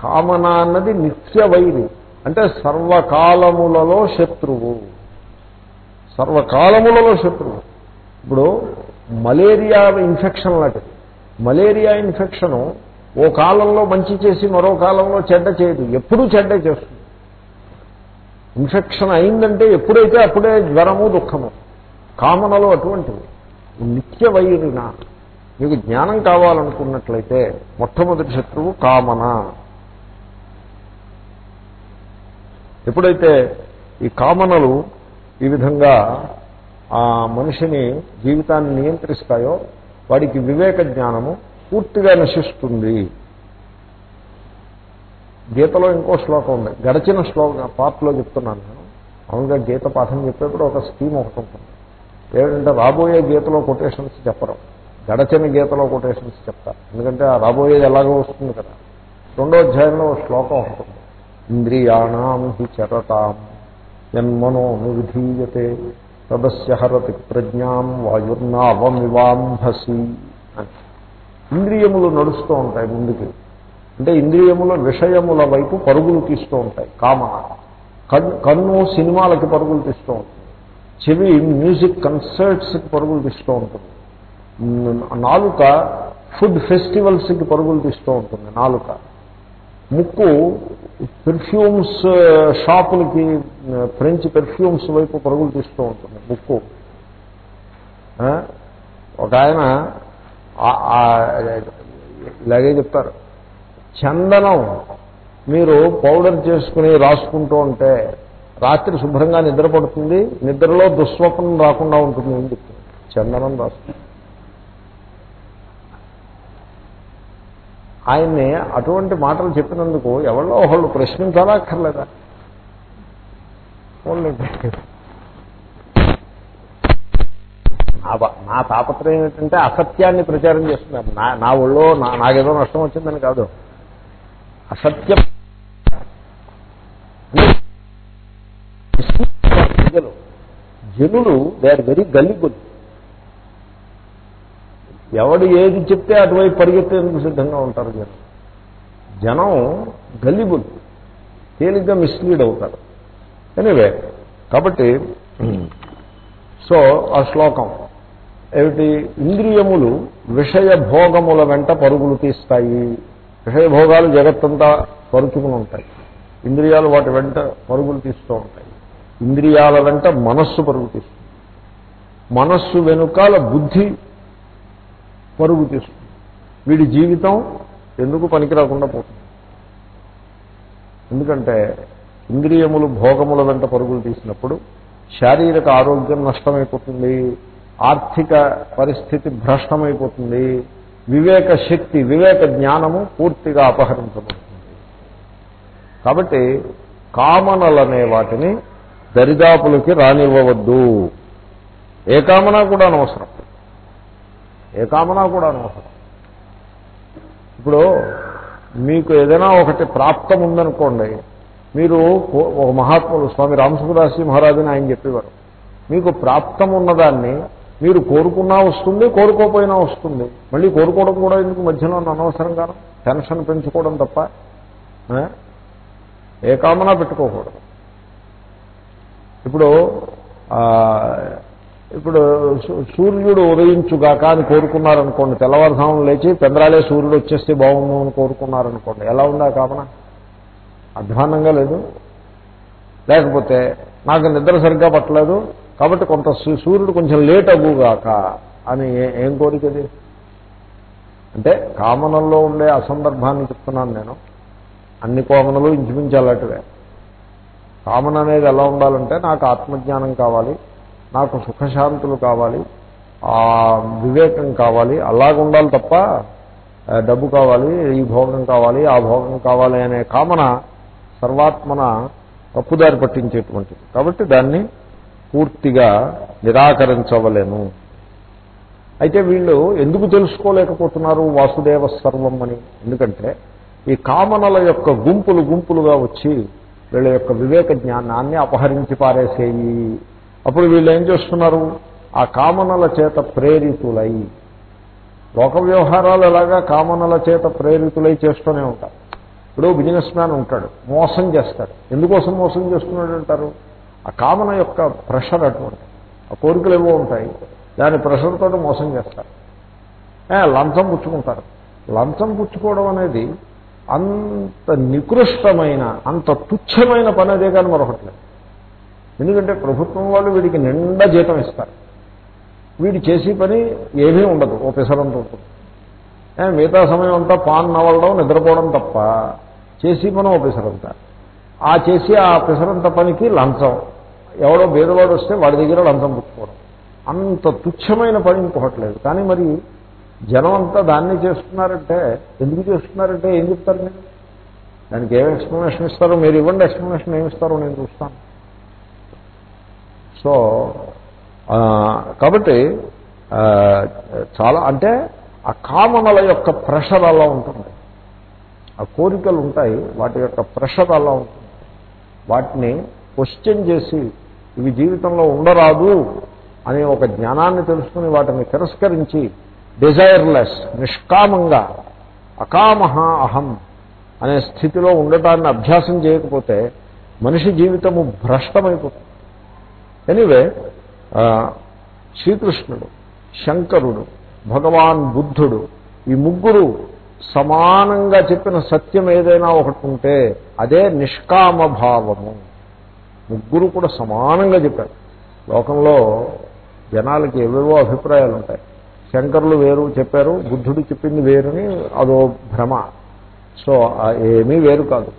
కామన అన్నది నిత్య వైరి. అంటే సర్వకాలములలో శత్రువు. సర్వకాలములలో శత్రువు. ఇప్పుడు మలేరియా ఇన్ఫెక్షన్ లాంటిది. మలేరియా ఇన్ఫెక్షను ఓ కాలంలో మంచి చేసి మరో కాలంలో చెడ్డ చేయదు. ఎప్పుడూ చెడ్డ చేస్తుంది. ఇన్ఫెక్షన్ అయిందంటే ఎప్పుడైతే అప్పుడే జ్వరము దుఃఖము. కామనలు అటువంటివి. నిత్య వైరిన మీకు జ్ఞానం కావాలనుకున్నట్లయితే మొట్టమొదటి శత్రువు కామన. ఎప్పుడైతే ఈ కామనలు ఈ విధంగా ఆ మనిషిని జీవితాన్ని నియంత్రిస్తాయో వాడికి వివేక జ్ఞానము పూర్తిగా నశిస్తుంది. గీతలో ఇంకో శ్లోకం ఉంది. గడచిన శ్లోక పార్ట్లో చెప్తున్నాను నేను. మామూలుగా గీత పాఠం చెప్పేప్పుడు ఒక స్కీమ్ ఒకటి ఉంటుంది. ఏమిటంటే రాబోయే గీతలో కొటేషన్స్ చెప్పరు. గడచిన గీతలో కొటేషన్స్ చెప్తారు. ఎందుకంటే ఆ రాబోయేది ఎలాగో వస్తుంది కదా. రెండో అధ్యాయంలో శ్లోకం ఒకటి ఉంది. ఇంద్రియాణం హి చరతాం యన్మనో విధీయతే తదస్య హరతి ప్రజ్ఞాం వాయుర్నావమివాంభసి అని. ఇంద్రియములు నడుస్తూ ఉంటాయి ముందుకి. అంటే ఇంద్రియముల విషయముల వైపు పరుగులు తీస్తూ ఉంటాయి. కామన కన్ను సినిమాలకి పరుగులు తీస్తూ ఉంటుంది. చెవి మ్యూజిక్ కన్సర్ట్స్కి పరుగులు తీస్తూ ఉంటుంది. నాలుక ఫుడ్ ఫెస్టివల్స్కి పరుగులు తీస్తూ ఉంటుంది. నాలుక. ముక్కు పెర్ఫ్యూమ్స్ షాపులకి ఫ్రెంచ్ పెర్ఫ్యూమ్స్ వైపు పరుగులు తీస్తూ ఉంటుంది. ముక్కు. ఒక ఆయన ఇలాగే చెప్తారు. చందనం మీరు పౌడర్ చేసుకుని రాసుకుంటూ ఉంటే రాత్రి శుభ్రంగా నిద్రపడుతుంది నిద్రలో దుస్వప్నం రాకుండా ఉంటుంది అని చెప్తుంది చందనం రాసుకుంటుంది ఆయన్ని అటువంటి మాటలు చెప్పినందుకు ఎవరో ఒకళ్ళు ప్రశ్నించాలా అక్కర్లేదా? నా తాపత్రయం ఏంటంటే అసత్యాన్ని ప్రచారం చేస్తున్నారు. నా నా ఒళ్ళో నా నాకేదో నష్టం వచ్చిందని కాదు. అసత్యం. ప్రజలు జనులు దే ఆర్ వెరీ గల్లిబుల్ ఎవడు ఏది చెప్తే అటువైపు పరిగెత్తేందుకు సిద్ధంగా ఉంటారు జనం జనం గల్లిబుల్ తేలిగ్గా మిస్లీడ్ అవుతారు. ఎనివే కాబట్టి సో ఆ శ్లోకం. ఏమిటి? ఇంద్రియములు విషయ భోగముల వెంట పరుగులు తీస్తాయి. విషయభోగాలు జగత్తంతా పరుచుకుని ఉంటాయి. ఇంద్రియాలు వాటి వెంట పరుగులు తీస్తూ ఉంటాయి. ఇంద్రియాల వెంట మనస్సు పరుగు తీస్తుంది. మనస్సు వెనుకాల బుద్ధి పరుగు తీస్తుంది. వీడి జీవితం ఎందుకు పనికి రాకుండా పోతుంది? ఎందుకంటే ఇంద్రియములు భోగముల వెంట పరుగులు తీసినప్పుడు శారీరక ఆరోగ్యం నష్టమైపోతుంది. ఆర్థిక పరిస్థితి భ్రష్టమైపోతుంది. వివేక శక్తి వివేక జ్ఞానము పూర్తిగా అపహరించబడుతుంది. కాబట్టి కామనలనే వాటిని దరిదాపులకి రానివ్వవద్దు. ఏ కామన కూడా అనవసరం. ఏ కామనా కూడా అనవసరం. ఇప్పుడు మీకు ఏదైనా ఒకటి ప్రాప్తం ఉందనుకోండి మీరు ఒక మహాత్ములు స్వామి రామసుఖదాసి మహారాజుని ఆయన చెప్పేవారు మీకు ప్రాప్తం ఉన్నదాన్ని మీరు కోరుకున్నా వస్తుంది కోరుకోపోయినా వస్తుంది. మళ్ళీ కోరుకోవడం కూడా ఎందుకు మధ్యలో అనవసరంగా టెన్షన్ పెంచుకోవడం తప్ప ఏ కామనా పెట్టుకోకూడదు. ఇప్పుడు ఇప్పుడు సూర్యుడు ఉదయించుగాక అని కోరుకున్నారనుకోండి తెల్లవారుధామం లేచి పెందరాలే సూర్యుడు వచ్చేస్తే బాగుండు అని కోరుకున్నారనుకోండి ఎలా ఉందా కామన? అధ్వాన్నంగా లేదు. లేకపోతే నాకు నిద్ర సరిగ్గా పట్టలేదు కాబట్టి కొంత సూ- సూర్యుడు కొంచెం లేట్ అవ్వుగాక అని ఏం కోరికది అంటే కామనల్లో ఉండే అసందర్భాన్ని చెప్తున్నాను నేను. అన్ని కోమనలు ఇంచుమించు అలాంటివే కామన్ అనేది ఎలా ఉండాలంటే నాకు ఆత్మజ్ఞానం కావాలి నాకు సుఖశాంతులు కావాలి వివేకం కావాలి అలాగ ఉండాలి తప్ప డబ్బు కావాలి ఈ భోగం కావాలి ఆ భోగం కావాలి అనే కామన సర్వాత్మన తప్పుదారి పట్టించేటువంటిది. కాబట్టి దాన్ని పూర్తిగా నిరాకరించవలేను. అయితే వీళ్ళు ఎందుకు తెలుసుకోలేకపోతున్నారు వాసుదేవ సర్వం అని? ఎందుకంటే ఈ కామనల యొక్క గుంపులు గుంపులుగా వచ్చి వీళ్ళ యొక్క వివేక జ్ఞానాన్ని అపహరించి పారేసేయి. అప్పుడు వీళ్ళు ఏం చేస్తున్నారు? ఆ కామనల చేత ప్రేరితులై. లోక వ్యవహారాలు ఎలాగా కామనల చేత ప్రేరితులై చేస్తూనే ఉంటారు. ఇప్పుడు బిజినెస్ మ్యాన్ ఉంటాడు మోసం చేస్తాడు. ఎందుకోసం మోసం చేస్తున్నాడు అంటారు ఆ కామన యొక్క ప్రెషర్ అటువంటి. ఆ కోరికలు ఏవో ఉంటాయి. దాని ప్రెషర్తో మోసం చేస్తారు. లంచం పుచ్చుకుంటారు. లంచం పుచ్చుకోవడం అనేది అంత నికృష్టమైన అంత తుచ్చమైన పని అదే కానీ మరొకట్లేదు ఎందుకంటే ప్రభుత్వం వాళ్ళు వీడికి నిండా జీతం ఇస్తారు. వీడు చేసే పని ఏమీ ఉండదు ఓ పిసరంత ఉంటుంది మిగతా సమయం అంతా పాన్ నవలడం నిద్రపోవడం తప్ప చేసే పని ఓ పిసరంతా. ఆ చేసి ఆ పిసరంత పనికి లంచం. ఎవడో బీదవాడు వస్తే వాడి దగ్గర లంచం పుచ్చుకోవడం అంత తుచ్చమైన పని ఇంకొకటి లేదు కానీ మరి జనం అంతా దాన్ని చేస్తున్నారంటే ఎందుకు చేస్తున్నారంటే ఏం చెప్తారు మీరు? దానికి ఏం ఎక్స్ప్లెనేషన్ ఇస్తారో మీరు ఇవ్వండి ఎక్స్ప్లెనేషన్ ఏమి ఇస్తారో నేను చూస్తాను. సో కాబట్టి చాలా అంటే ఆ కామనల యొక్క ప్రెషర్ అలా ఉంటుంది. ఆ కోరికలు ఉంటాయి వాటి యొక్క ప్రెషర్ అలా ఉంటుంది. వాటిని క్వశ్చన్ చేసి ఇవి జీవితంలో ఉండరాదు అనే ఒక జ్ఞానాన్ని తెలుసుకుని వాటిని తిరస్కరించి డిజైర్లెస్ నిష్కామంగా అకామహ అహం అనే స్థితిలో ఉండటాన్ని అభ్యాసం చేయకపోతే మనిషి జీవితము భ్రష్టమైపోతుంది. ఎనీవే శ్రీకృష్ణుడు శంకరుడు భగవాన్ బుద్ధుడు ఈ ముగ్గురు సమానంగా చెప్పిన సత్యం ఏదైనా ఒకటి ఉంటే అదే నిష్కామ భావము. ముగ్గురు కూడా సమానంగా చెప్పారు. లోకంలో జనాలకి ఏవేవో అభిప్రాయాలు ఉంటాయి. శంకరులు వేరు చెప్పారు బుద్ధుడు చెప్పింది వేరుని అదో భ్రమ. సో ఏమీ వేరు కాదు.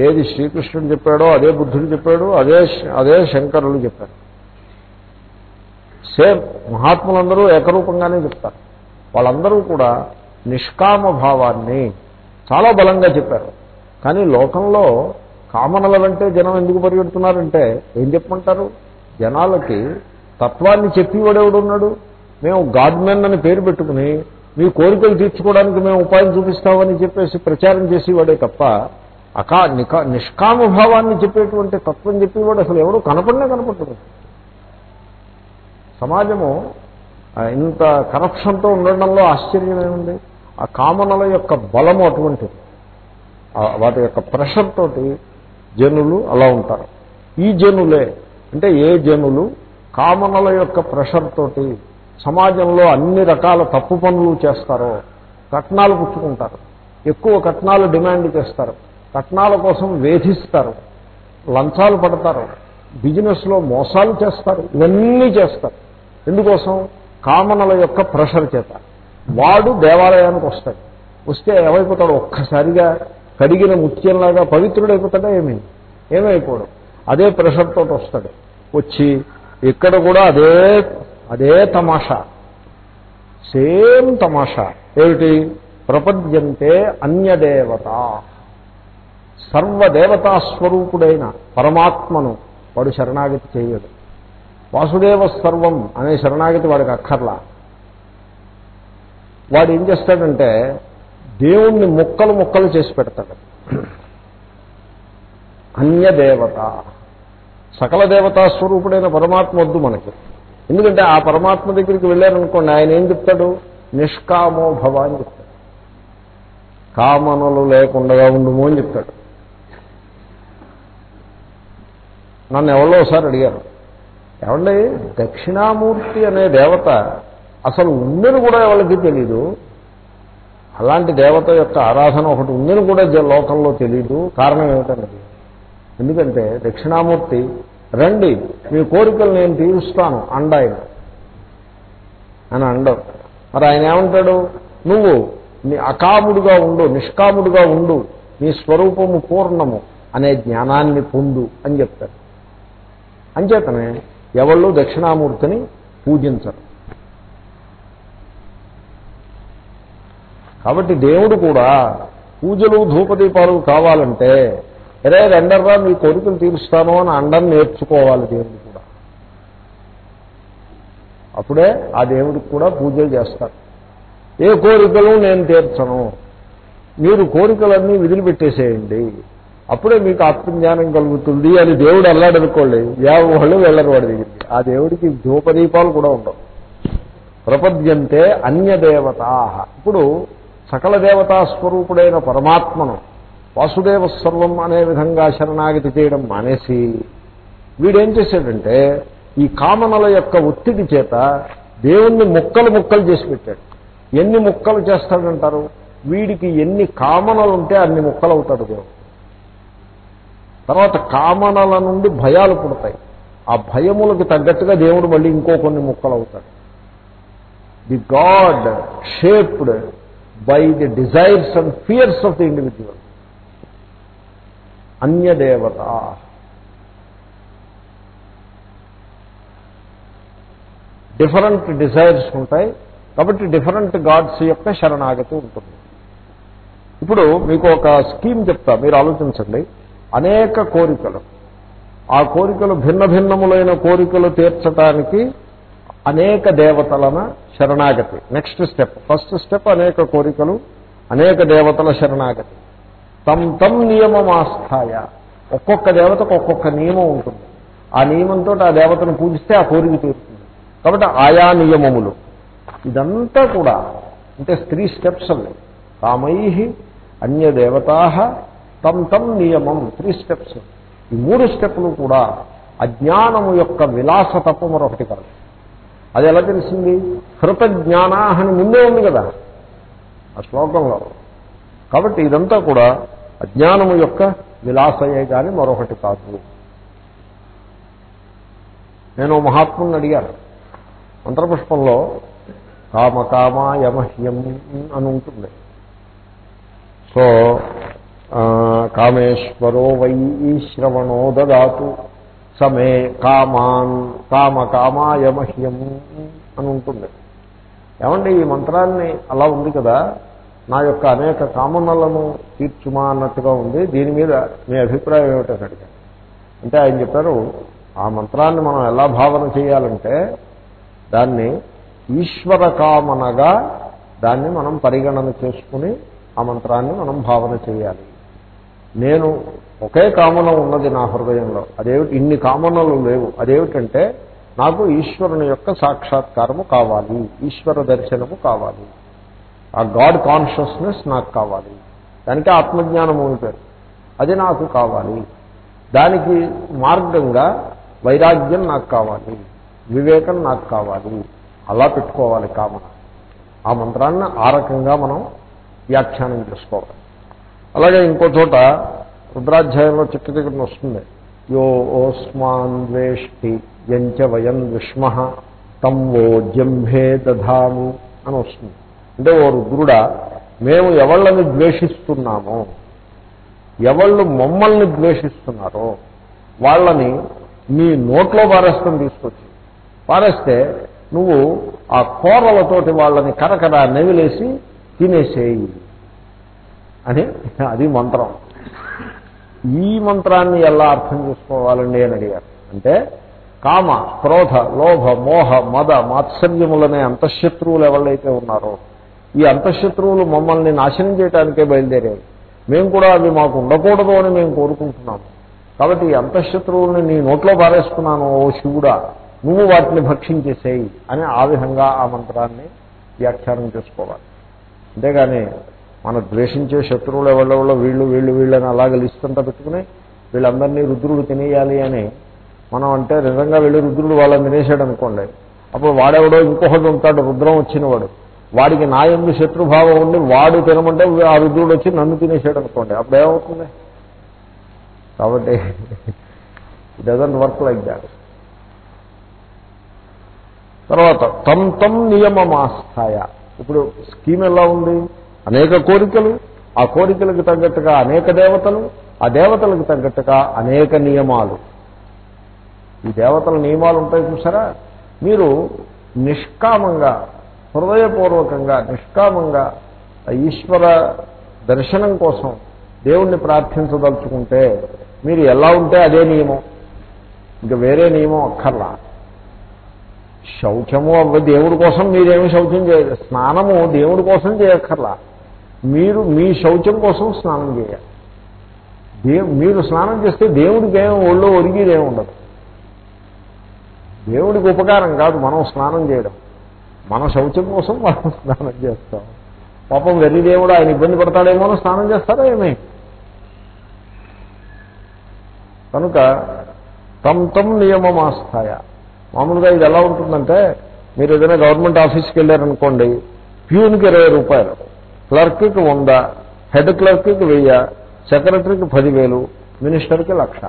ఏది శ్రీకృష్ణుడు చెప్పాడో అదే బుద్ధుడు చెప్పాడు అదే అదే శంకరులు చెప్పారు. సేమ్ మహాత్ములందరూ ఏకరూపంగానే చెప్తారు. వాళ్ళందరూ కూడా నిష్కామ భావాన్ని చాలా బలంగా చెప్పారు. కానీ లోకంలో కామనల వెంటే జనం ఎందుకు పరిగెడుతున్నారంటే ఏం చెప్పమంటారు? జనాలకి తత్వాన్ని చెప్పివాడేవాడున్నాడు మేము గాడ్మెన్ అని పేరు పెట్టుకుని మీ కోరికలు తీర్చుకోవడానికి మేము ఉపాయం చూపిస్తామని చెప్పేసి ప్రచారం చేసేవాడే తప్ప అకా నికా నిష్కామ భావాన్ని చెప్పేటువంటి తత్వం చెప్పేవాడు అసలు ఎవడు కనపడినా కనపడదు సమాజము ఇంత కరప్షన్తో ఉండడంలో ఆశ్చర్యం ఏముంది ఆ కామనల యొక్క బలము అటువంటిది. వాటి యొక్క ప్రెషర్ తోటి జనులు అలా ఉంటారు. ఈ జనులే అంటే ఏ జనులు కామనల యొక్క ప్రెషర్ తోటి సమాజంలో అన్ని రకాల తప్పు పనులు చేస్తారో కట్నాలు పుచ్చుకుంటారు. ఎక్కువ కట్నాలు డిమాండ్ చేస్తారు. కట్నాల కోసం వేధిస్తారు. లంచాలు పడతారు. బిజినెస్లో మోసాలు చేస్తారు. ఇవన్నీ చేస్తారు. ఎందుకోసం? కామనల యొక్క ప్రెషర్ చేత. వాడు దేవాలయానికి వస్తాడు. వస్తే ఏమైపోతాడు? ఒక్కసారిగా కడిగిన ముత్యంలాగా పవిత్రుడైపోతాడా ఏమి? ఏమైపోడు? అదే ప్రెషర్ తోటి వస్తాడు. వచ్చి ఇక్కడ కూడా అదే అదే తమాషా. సేమ్ తమాషా. ఏమిటి? ప్రపద్యంతే అన్యదేవత. సర్వదేవతాస్వరూపుడైన పరమాత్మను వాడు శరణాగతి చేయడు. వాసుదేవ సర్వం అనే శరణాగతి వాడికి అక్కర్లా. వాడు ఏం చేస్తాడంటే దేవుణ్ణి ముక్కలు ముక్కలు చేసి పెడతాడు. అన్యదేవత. సకల దేవతా స్వరూపుడైన పరమాత్మ వద్దు మనకి. ఎందుకంటే ఆ పరమాత్మ దగ్గరికి వెళ్ళారనుకోండి ఆయన ఏం చెప్తాడు? నిష్కామో భవ అని చెప్తాడు. కామనలు లేకుండా ఉండుము అని చెప్తాడు. నన్ను ఎవరో ఒకసారి అడిగారు ఏమండి దక్షిణామూర్తి అనే దేవత అసలు ఉందని కూడా ఎవరికి తెలీదు. అలాంటి దేవత యొక్క ఆరాధన ఒకటి ఉందని కూడా లోకంలో తెలీదు. కారణం ఏమిటన్నది ఎందుకంటే దక్షిణామూర్తి రండి మీ కోరికలు నేను తీరుస్తాను అండ ఆయన అని అండవు మరి ఆయన ఏమంటాడు? నువ్వు నీ అకాముడుగా ఉండు నిష్కాముడుగా ఉండు నీ స్వరూపము పూర్ణము అనే జ్ఞానాన్ని పొందు అని చెప్తాడు అంచేతనే ఎవళ్ళు దక్షిణామూర్తిని పూజించరు. కాబట్టి దేవుడు కూడా పూజలు ధూపదీపాలు కావాలంటే అరే రెండర్రా మీ కోరికలు తీరుస్తాను అని అండం నేర్చుకోవాలి దేవుడు కూడా. అప్పుడే ఆ దేవుడికి కూడా పూజలు చేస్తారు. ఏ కోరికలు నేను తీర్చను. మీరు కోరికలన్నీ విదిలిపెట్టేసేయండి. అప్పుడే మీకు ఆత్మజ్ఞానం కలుగుతుంది అని దేవుడు అల్లాడనుకోండి వాళ్ళు వెళ్ళరు వాడి దగ్గరికి. ఆ దేవుడికి ధూపదీపాలు కూడా ఉండవు. ప్రపద్యంతే అన్యదేవత ఇప్పుడు సకల దేవతా స్వరూపుడైన పరమాత్మను వాసుదేవ సర్వం అనే విధంగా శరణాగతి చేయడం మానేసి వీడేం చేశాడంటే ఈ కామనల యొక్క ఒత్తిడి చేత దేవుణ్ణి ముక్కలు ముక్కలు చేసి పెట్టాడు. ఎన్ని ముక్కలు చేస్తాడంటారు? వీడికి ఎన్ని కామనలు ఉంటే అన్ని ముక్కలు అవుతాడు దేవుడు. తర్వాత కామనల నుండి భయాలు పుడతాయి. ఆ భయములకు తగ్గట్టుగా దేవుడు మళ్ళీ ఇంకో కొన్ని ముక్కలు అవుతాడు the god shaped by the desires and fears of the individual అన్యదేవత different desires ఉంటాయి. కాబట్టి డిఫరెంట్ గాడ్స్ యొక్క శరణాగతి ఉంటుంది. ఇప్పుడు మీకు ఒక స్కీమ్ చెప్తా. మీరు ఆలోచించండి. అనేక కోరికలు. ఆ కోరికలు భిన్న భిన్నములైన కోరికలు తీర్చడానికి అనేక దేవతలను శరణాగతి. నెక్స్ట్ స్టెప్ ఫస్ట్ స్టెప్ అనేక కోరికలు అనేక దేవతల శరణాగతి. తమ్ తమ్ నియమమాస్థాయ. ఒక్కొక్క దేవతకు ఒక్కొక్క నియమం ఉంటుంది. ఆ నియమంతో ఆ దేవతను పూజిస్తే ఆ కోరిక తీరుతుంది. కాబట్టి ఆయా నియమములు. ఇదంతా కూడా అంటే త్రీ స్టెప్స్ అవి కామై అన్యదేవతా తమ్ తమ్ నియమం త్రీ స్టెప్స్ ఈ మూడు స్టెప్లు కూడా అజ్ఞానము యొక్క విలాస తప్ప మరొకటి కాదు. అది ఎలా తెలిసింది? జ్ఞానా అని ముందే ఉంది కదా ఆ శ్లోకంలో. కాబట్టి ఇదంతా కూడా అజ్ఞానము యొక్క విలాసయే కానీ మరొకటి కాదు. నేను మహాత్ముని అడిగాను. మంత్రపుష్పంలో కామ కామాయమహ్యం అని ఉంటుంది. సో కామేశ్వరో వై శ్రవణో దదాతు. సమే కామాన్ కామ కామాయమహ్యం అని ఉంటుంది. ఏమంటే ఈ మంత్రాన్ని అలా ఉంది కదా నా యొక్క అనేక కామనలను తీర్చుమా అన్నట్టుగా ఉంది దీని మీద మీ అభిప్రాయం ఏమిటని అడిగాను. అంటే ఆయన చెప్పారు ఆ మంత్రాన్ని మనం ఎలా భావన చేయాలంటే దాన్ని ఈశ్వర కామనగా దాన్ని మనం పరిగణన చేసుకుని ఆ మంత్రాన్ని మనం భావన చేయాలి. నేను ఒకే కామన ఉన్నది నా హృదయంలో. అదేమిటి ఇన్ని కామనలు లేవు. అదేమిటంటే నాకు ఈశ్వరుని యొక్క సాక్షాత్కారము కావాలి. ఈశ్వర దర్శనము కావాలి. ఆ గాడ్ కాన్షియస్నెస్ నాకు కావాలి. దానికి ఆత్మజ్ఞానము అని పేరు. అది నాకు కావాలి. దానికి మార్గంగా వైరాగ్యం నాకు కావాలి. వివేకం నాకు కావాలి. అలా పెట్టుకోవాలి కామన. ఆ మంత్రాన్ని ఆ రకంగా మనం వ్యాఖ్యానం చేసుకోవాలి. అలాగే ఇంకో చోట రుద్రాధ్యాయంలో చిక్క దగ్గర వస్తుంది. యో ఓస్మాన్ ద్వేష్టి ఎంచ వయం విష్మ తం ఓ జంభే దధాము అని వస్తుంది. అంటే ఓ రుద్రుడా మేము ఎవళ్ళని ద్వేషిస్తున్నామో ఎవళ్ళు మమ్మల్ని ద్వేషిస్తున్నారో వాళ్ళని నీ నోట్లో పారేస్తాం తీసుకొచ్చి పారేస్తే నువ్వు ఆ కూరలతోటి వాళ్ళని కరకర నెవిలేసి తినేసేయి అని అది మంత్రం. ఈ మంత్రాన్ని ఎలా అర్థం చేసుకోవాలండి అని అడిగారు. అంటే కామ క్రోధ లోభ మోహ మద మాత్సర్యములనే అంతఃశత్రువులు ఎవరైతే ఉన్నారో ఈ అంతఃశత్రువులు మమ్మల్ని నాశనం చేయడానికే బయలుదేరాయి. మేము కూడా అవి మాకు ఉండకూడదు అని మేము కోరుకుంటున్నాము. కాబట్టి ఈ అంతఃశత్రువుల్ని నీ నోట్లో పారేస్తున్నాను ఓ శివుడా నువ్వు వాటిని భక్షించేసేయి అని ఆ విధంగా ఆ మంత్రాన్ని వ్యాఖ్యానం చేసుకోవాలి. అంతేగాని మన ద్వేషించే శత్రువులు ఎవరెవరో వీళ్ళు వీళ్ళు వీళ్ళని అలాగే లిస్ట్ అంతా పెట్టుకుని వీళ్ళందరినీ రుద్రుడు తినేయాలి అని మనం అంటే నిజంగా వెళ్ళి రుద్రుడు వాళ్ళని తినేసాడు అనుకోండి అప్పుడు వాడెవడో ఇంకొకటి ఉంటాడు రుద్రం వచ్చినవాడు. వాడికి నా ఎందు శత్రుభావం ఉండి వాడు తినమంటే ఆ రుద్రుడు వచ్చి నన్ను తినేసాడు అనుకోండి అప్పుడు ఏమవుతుంది? కాబట్టి డజంట్ వర్క్ లైక్ దాట్ తర్వాత తమ్ తమ్ నియమమాస్థాయ. ఇప్పుడు స్కీమ్ ఎలా ఉంది? అనేక కోరికలు ఆ కోరికలకు తగ్గట్టుగా అనేక దేవతలు ఆ దేవతలకు తగ్గట్టుగా అనేక నియమాలు. ఈ దేవతల నియమాలు ఉంటాయి చూసారా? మీరు నిష్కామంగా హృదయపూర్వకంగా నిష్కామంగా ఈశ్వర దర్శనం కోసం దేవుణ్ణి ప్రార్థించదలుచుకుంటే మీరు ఎలా ఉంటే అదే నియమం. ఇంకా వేరే నియమం అక్కర్లా. శౌచము అవ్వ దేవుడి కోసం మీరేమి శౌచం చేయాలి స్నానము దేవుడి కోసం చేయక్కర్లా. మీరు మీ శౌచం కోసం స్నానం చేయాలి. దేవు మీరు స్నానం చేస్తే దేవుడికి ఏమి ఒళ్ళో ఒరిగిదేమి ఉండదు దేవుడికి ఉపకారం కాదు మనం స్నానం చేయడం. మన శౌచం కోసం మనం స్నానం చేస్తాం. పాపం వెర్రి దేవుడు ఆయన ఇబ్బంది పడతాడేమో స్నానం చేస్తారా ఏమి? కనుక తమ్ తమ్ నియమమాస్థాయ. మామూలుగా ఇది ఎలా ఉంటుందంటే మీరు ఏదైనా గవర్నమెంట్ ఆఫీస్కి వెళ్ళారనుకోండి ప్యూన్కి ఇరవై రూపాయలు క్లర్క్కి వంద హెడ్ క్లర్క్కి వెయ్యి సెక్రటరీకి పదివేలు మినిస్టర్కి లక్ష.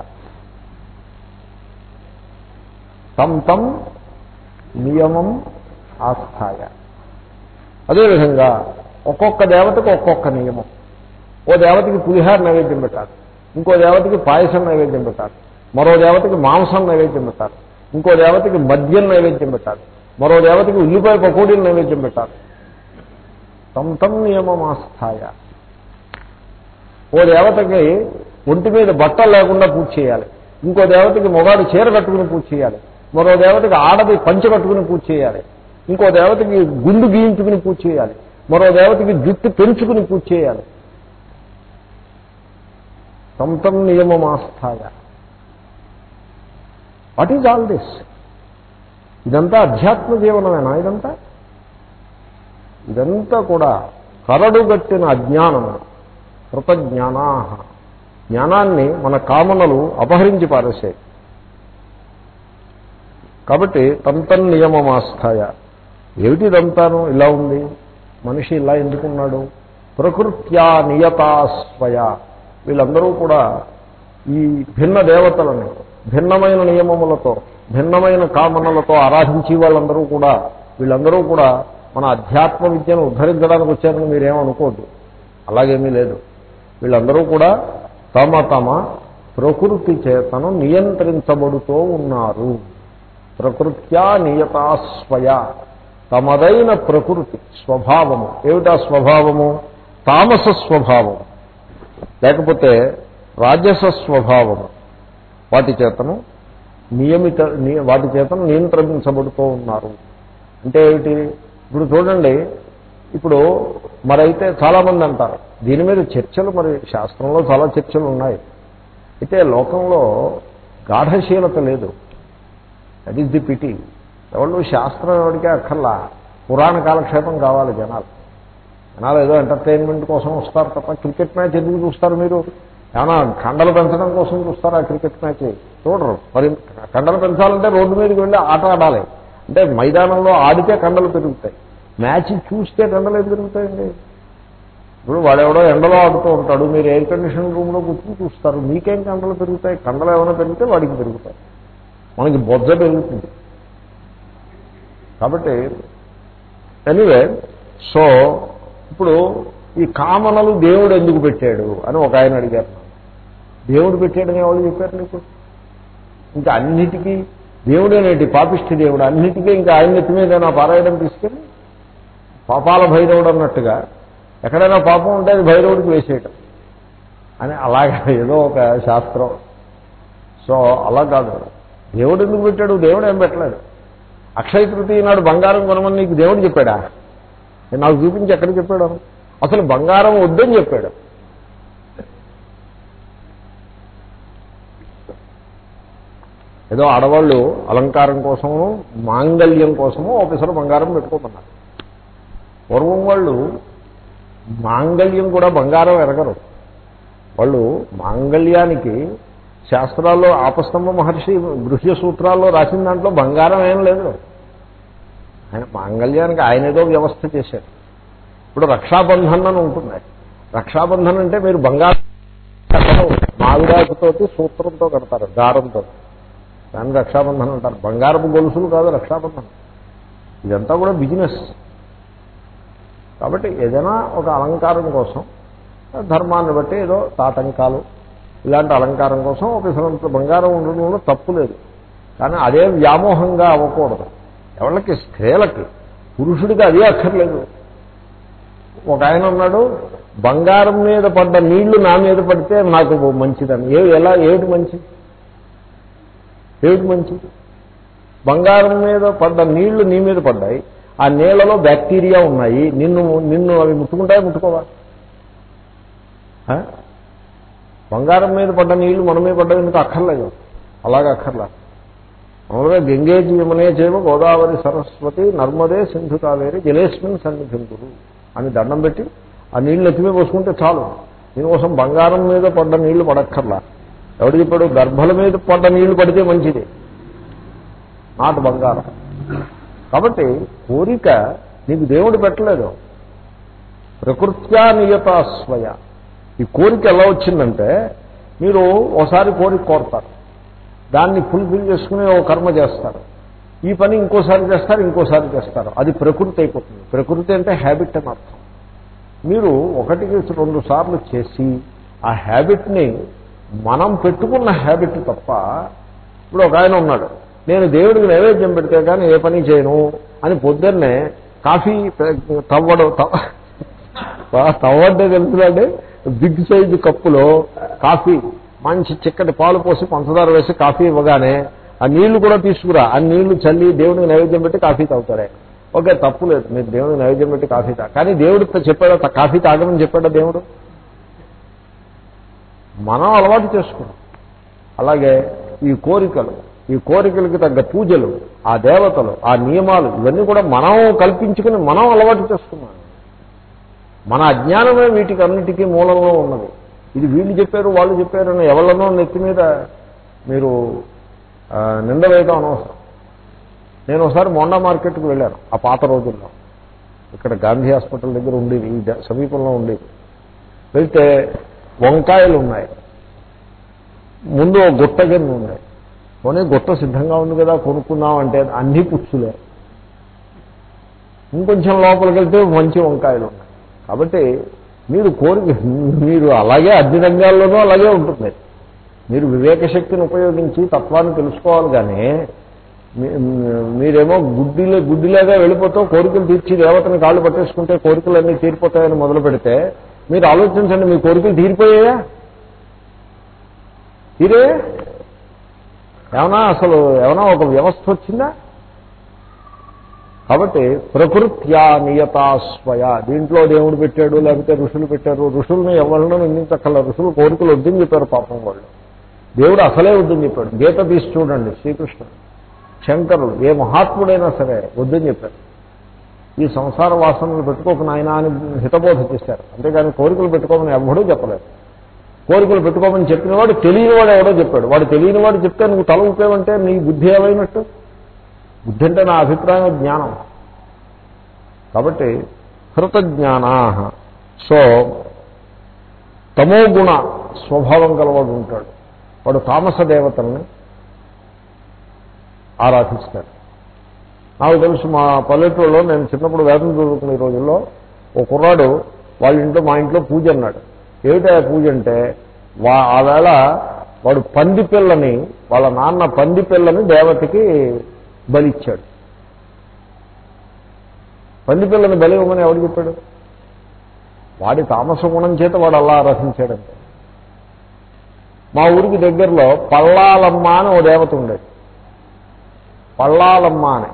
సంతం నియమం ఆస్థాయ. అదేవిధంగా ఒక్కొక్క దేవతకు ఒక్కొక్క నియమం. ఓ దేవతకి పులిహార నైవేద్యం పెట్టాలి. ఇంకో దేవతకి పాయసం నైవేద్యం పెట్టాలి. మరో దేవతకి మాంసం నైవేద్యం పెట్టాలి. ఇంకో దేవతకి మద్యం నైవేద్యం పెట్టాలి. మరో దేవతకి ఉల్లిపాయ పకోడీలు నైవేద్యం పెట్టాలి. సంతం నియమం నియమమాస్థాయ ఓ దేవతకి ఒంటి మీద బట్టలు లేకుండా పూజ చేయాలి. ఇంకో దేవతకి మొగాడు చీర కట్టుకుని పూజ చేయాలి. మరో దేవతకి ఆడది పంచ కట్టుకుని పూజ చేయాలి. ఇంకో దేవతకి గుండు గీయించుకుని పూజ చేయాలి. మరో దేవతకి జుట్టు పెంచుకుని పూజ చేయాలి. తమ్ నియమమాస్థాయ. What is all this? ఇదంతా అధ్యాత్మ జీవనమేనా ఇదంతా? ఇదంతా కూడా కరడుగట్టిన అజ్ఞానము కృతజ్ఞానా జ్ఞానాన్ని మన కామనలు అపహరించి పారేసాయి కాబట్టి తంతన్ నియమమాస్థాయ ఏమిటిదంతాను ఇలా ఉంది. మనిషి ఇలా ఎందుకున్నాడు? ప్రకృత్యా నియతాస్వయ వీళ్ళందరూ కూడా ఈ భిన్న దేవతలని భిన్నమైన నియమములతో భిన్నమైన కామనలతో ఆరాధించి వాళ్ళందరూ కూడా వీళ్ళందరూ కూడా మన అధ్యాత్మ విద్యను ఉద్ధరించడానికి వచ్చారని మీరేమనుకోద్దు. అలాగేమీ లేదు. వీళ్ళందరూ కూడా తమ తమ ప్రకృతి చేతను నియంత్రించబడుతూ ఉన్నారు. ప్రకృత్యా నియతాస్వయ తమదైన ప్రకృతి స్వభావము. ఏమిటా స్వభావము? తామస స్వభావము. లేకపోతే రాజస స్వభావము. వాటి చేతను నియమిత వాటి చేతను నియంత్రించబడుతూ ఉన్నారు. అంటే ఏమిటి? ఇప్పుడు చూడండి. ఇప్పుడు మరైతే చాలామంది అంటారు దీని మీద చర్చలు మరి శాస్త్రంలో చాలా చర్చలు ఉన్నాయి. అయితే లోకంలో గాఢశీలత లేదు. దట్ ఈస్ ది పిటి ఎవరు శాస్త్రం ఎవరికే అక్కర్లా? పురాణ కాలక్షేపం కావాలి జనాలు. జనాలు ఏదో ఎంటర్టైన్మెంట్ కోసం వస్తారు తప్ప క్రికెట్ మ్యాచ్ ఎందుకు చూస్తారు మీరు? ఏమన్నా కండలు పెంచడం కోసం చూస్తారా క్రికెట్ మ్యాచ్ చూడరు. మరి కండలు పెంచాలంటే రోడ్డు మీదకి వెళ్ళి ఆట ఆడాలి. అంటే మైదానంలో ఆడితే కండలు పెరుగుతాయి. మ్యాచ్ చూస్తే కండలు ఏది పెరుగుతాయండి? ఇప్పుడు వాడెవడో ఎండలో ఆడుతూ ఉంటాడు. మీరు ఎయిర్ కండిషన్ రూమ్లో కూర్చుని చూస్తారు. మీకేం కండలు పెరుగుతాయి? కండలు ఏమైనా పెరిగితే వాడికి పెరుగుతాయి. మనకి బొజ్జ పెరుగుతుంది. కాబట్టి ఎనివే సో ఇప్పుడు ఈ కామనలు దేవుడు ఎందుకు పెట్టాడు అని ఒక ఆయన అడిగారు. దేవుడు పెట్టాడని ఎవరు చెప్పారు నీకు? ఇంకా అన్నిటికీ దేవుడేనేటి పాపిష్టి దేవుడు అన్నిటికీ ఇంకా ఆయన ఎత్తి మీద నా పారాయణం తీసుకెళ్ళి పాపాల భైరవుడు అన్నట్టుగా ఎక్కడైనా పాపం ఉంటే అది భైరవుడికి వేసేయటం. అని అలాగే ఏదో ఒక శాస్త్రం. సో అలా కాదు. దేవుడు ఎందుకు పెట్టాడు? దేవుడు ఏం పెట్టలేడు అక్షయ తృతీయ నాడు బంగారం కొనమని నీకు దేవుడు చెప్పాడా? నాకు చూపించి ఎక్కడ చెప్పాడు? అసలు బంగారం వద్దని చెప్పాడు. ఏదో ఆడవాళ్ళు అలంకారం కోసము మాంగళ్యం కోసము ఒకసారి బంగారం పెట్టుకోమన్నారు పూర్వం వాళ్ళు మాంగళ్యం కూడా బంగారం ఎరగరు. వాళ్ళు మాంగళ్యానికి శాస్త్రాల్లో ఆపస్తంభ మహర్షి గృహ్య సూత్రాల్లో రాసిన దాంట్లో బంగారం ఏం లేదు. ఆయన మాంగళ్యానికి ఆయన ఏదో వ్యవస్థ చేశారు ఇప్పుడు రక్షాబంధన్ అని ఉంటుంది. రక్షాబంధన్ అంటే మీరు బంగారం మావిడాకుతోటి సూత్రంతో కడతారు దారంతో దాన్ని రక్షాబంధనం అంటారు. బంగారపు గొలుసులు కాదు రక్షాబంధనం. ఇదంతా కూడా బిజినెస్. కాబట్టి ఏదైనా ఒక అలంకారం కోసం ధర్మాన్ని బట్టి ఏదో తాటంకాలు ఇలాంటి అలంకారం కోసం ఒక ఇసరంత బంగారం ఉండడంలో తప్పు లేదు. కానీ అదే వ్యామోహంగా అవ్వకూడదు. ఎవరికి స్త్రీలకి. పురుషుడికి అదే అక్కర్లేదు. ఒక ఆయన ఉన్నాడు బంగారం మీద పడ్డ నీళ్ళు నా మీద పడితే నాకు మంచిదని. ఏ ఎలా? ఏమిటి మంచి? ఏమిటి మంచి? బంగారం మీద పడ్డ నీళ్ళు నీ మీద పడ్డాయి. ఆ నీళ్ళలో బ్యాక్టీరియా ఉన్నాయి. నిన్ను నిన్ను అవి ముట్టుకుంటాయి ముట్టుకోవాలి బంగారం మీద పడ్డ నీళ్ళు మన మీద పడ్డ ఎందుకు అక్కర్లేదు? అలాగే అక్కర్లా. మామూలుగా గంగేజీ యమునే చేవ గోదావరి సరస్వతి నర్మదే సింధు కావేరి జలేస్మిన్ సన్నిధింతుడు అని దండం పెట్టి ఆ నీళ్ళు ఎత్తిమే పోసుకుంటే చాలు. దీనికోసం బంగారం మీద పడ్డ నీళ్ళు పడక్కర్లా. ఎవడు చెప్పాడు? గర్భల మీద పడ్డ నీళ్ళు పడితే మంచిది. నాటు బంగారం. కాబట్టి కోరిక నీకు దేవుడు పెట్టలేదు. ప్రకృత్యా నియతాస్వయ ఈ కోరిక ఎలా వచ్చిందంటే మీరు ఒకసారి కోరిక కోరతారు. దాన్ని ఫుల్ఫిల్ చేసుకుని ఓ కర్మ చేస్తారు. ఈ పని ఇంకోసారి చేస్తారు ఇంకోసారి చేస్తారు. అది ప్రకృతి అయిపోతుంది. ప్రకృతి అంటే హ్యాబిట్ అని అర్థం. మీరు ఒకటికి రెండు సార్లు చేసి ఆ హ్యాబిట్ని మనం పెట్టుకున్న హ్యాబిట్ తప్ప ఇప్పుడు ఒక ఆయన ఉన్నాడు. నేను దేవుడికి నైవేద్యం పెడితే కానీ ఏ పని చేయను అని పొద్దున్నే కాఫీ తవ్వడం తవ్వంటే తెలుసులండి బిగ్ సైజ్ కప్పులో కాఫీ మంచి చిక్కటి పాలు పోసి పంచదార వేసి కాఫీ ఇవ్వగానే ఆ నీళ్ళు కూడా తీసుకురా. ఆ నీళ్ళు చల్లి దేవుడికి నైవేద్యం పెట్టి కాఫీ తాగుతారే. ఓకే తప్పు లేదు. మీరు దేవుడికి నైవేద్యం పెట్టి కాఫీ తా. కానీ దేవుడితో చెప్పాడా కాఫీ తాగమని చెప్పాడా దేవుడు? మనం అలవాటు చేసుకున్నాం. అలాగే ఈ కోరికలు ఈ కోరికలకి తగ్గ పూజలు ఆ దేవతలు ఆ నియమాలు ఇవన్నీ కూడా మనం కల్పించుకుని మనం అలవాటు చేసుకున్నాం. మన అజ్ఞానమే వీటికి అన్నిటికీ మూలంలో ఉన్నది. ఇది వీళ్ళు చెప్పారు వాళ్ళు చెప్పారు అని ఎవరినో నెత్తి మీద మీరు నింద వేయటం అనవసరం. నేను ఒకసారి మోండా మార్కెట్కి వెళ్ళాను ఆ పాత రోజుల్లో. ఇక్కడ గాంధీ హాస్పిటల్ దగ్గర ఉండేది ఈ సమీపంలో ఉండేది. వెళ్తే వంకాయలు ఉన్నాయి. ముందు గుట్ట కింద ఉన్నాయి. పోనీ గుట్ట సిద్ధంగా ఉంది కదా కొనుక్కుందాం అంటే అన్ని పుచ్చులే. ఇంకొంచెం లోపలికి వెళ్తే మంచి వంకాయలు ఉన్నాయి. కాబట్టి మీరు కోరిక మీరు అలాగే అన్ని రంగాల్లోనూ అలాగే ఉంటుంది. మీరు వివేక శక్తిని ఉపయోగించి తత్వాన్ని తెలుసుకోవాలి కానీ మీ- మీరేమో గుడ్డిలే గుడ్డిలాగా వెళ్ళిపోతూ కోరికలు తీర్చి దేవతని కాళ్ళు పట్టేసుకుంటే కోరికలన్నీ తీరిపోతాయని మొదలు పెడితే మీరు ఆలోచించండి మీ కోరికలు తీరిపోయాయా? తీరే? ఏమన్నా అసలు ఏమన్నా ఒక వ్యవస్థ వచ్చిందా? కాబట్టి ప్రకృత్యా నియతాస్వయ దీంట్లో దేవుడు పెట్టాడు లేకపోతే ఋషులు పెట్టారు. ఋషుల్ని ఎవరినో నిందించక్కల ఋషులు కోరికలు వద్దని చెప్పారు పాపం వాళ్ళు. దేవుడు అసలే వద్దని చెప్పాడు. గీత తీసి చూడండి శ్రీకృష్ణుడు శంకరుడు ఏ మహాత్ముడైనా సరే వద్దని చెప్పారు. ఈ సంసార వాసనలు పెట్టుకోక నాయన అని హితబోధ చేశారు. అంతేగాని కోరికలు పెట్టుకోమని ఎవడూ చెప్పలేదు. కోరికలు పెట్టుకోమని చెప్పినవాడు తెలియనివాడు ఎవడో చెప్పాడు. వాడు తెలియనివాడు చెప్తే నువ్వు తల ఊపేవంటే నీ బుద్ధి ఏమైనట్టు? బుద్ధి అంటే నా అభిప్రాయం జ్ఞానం. కాబట్టి హృతజ్ఞానా సో తమోగుణ స్వభావం కలవాడు ఉంటాడు. వాడు తామస దేవతల్ని ఆరాధిస్తాడు. నాకు తెలుసు మా పల్లెటూరులో నేను చిన్నప్పుడు వేదం చదువుకునే రోజుల్లో ఓ కుర్రాడు వాళ్ళ ఇంట్లో మా ఇంట్లో పూజ అన్నాడు. ఏమిటా పూజ అంటే వా ఆవేళ వాడు పంది పిల్లని వాళ్ళ నాన్న పంది పిల్లని దేవతకి బలిచ్చాడు. పందిపిల్లని బలి ఇవ్వమని ఎవడు చెప్పాడు? వాడి తామస గుణం చేత వాడు అలా ఆరాధించాడంటే. మా ఊరికి దగ్గరలో పల్లాలమ్మ అని ఓ దేవత ఉండేది. పల్లాలమ్మ అని.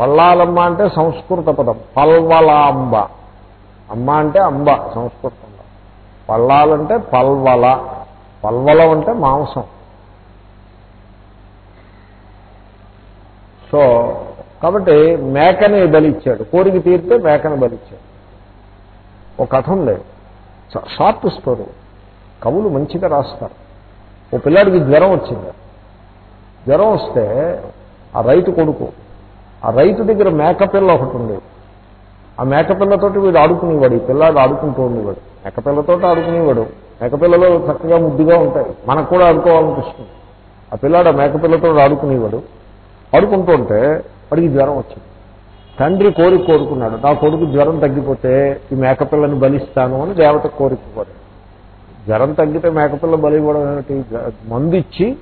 పల్లాలమ్మ అంటే సంస్కృత పదం. పల్వలాంబ. అమ్మ అంటే అంబ సంస్కృతంలో. పల్లాలంటే పల్వల. పల్వలం అంటే మాంసం. సో కాబట్టి మేకని బలిచ్చాడు. కోరిక తీరితే మేకని బలిచ్చాడు. ఒక కథ ఉంది. Short story. కవులు మంచిగా రాస్తారు. ఓ పిల్లాడికి జ్వరం వచ్చింది. జ్వరం వస్తే ఆ రైతు కొడుకు ఆ రైతు దగ్గర మేకపిల్ల ఒకటి ఉండేది ఆ మేకపిల్లతోటి వీడు ఆడుకునేవాడు. ఈ పిల్లాడు ఆడుకుంటూ ఉండేవాడు. మేకపిల్లతో ఆడుకునేవాడు. మేకపిల్లలు చక్కగా ముద్దుగా ఉంటాయి. మనకు కూడా ఆడుకోవాలనిపిస్తుంది ఆ పిల్లాడు ఆ మేకపిల్లతో ఆడుకునేవాడు. పడుకుంటూ ఉంటే వాడికి జ్వరం వచ్చింది. తండ్రి కోరిక కోరుకున్నాడు. నా కొడుకు జ్వరం తగ్గిపోతే ఈ మేకపిల్లని బలిస్తాను అని దేవత కోరిక కోరాడు. జ్వరం తగ్గితే మేకపిల్ల బలి ఇవ్వడం ఏమిటి మందు ఇచ్చి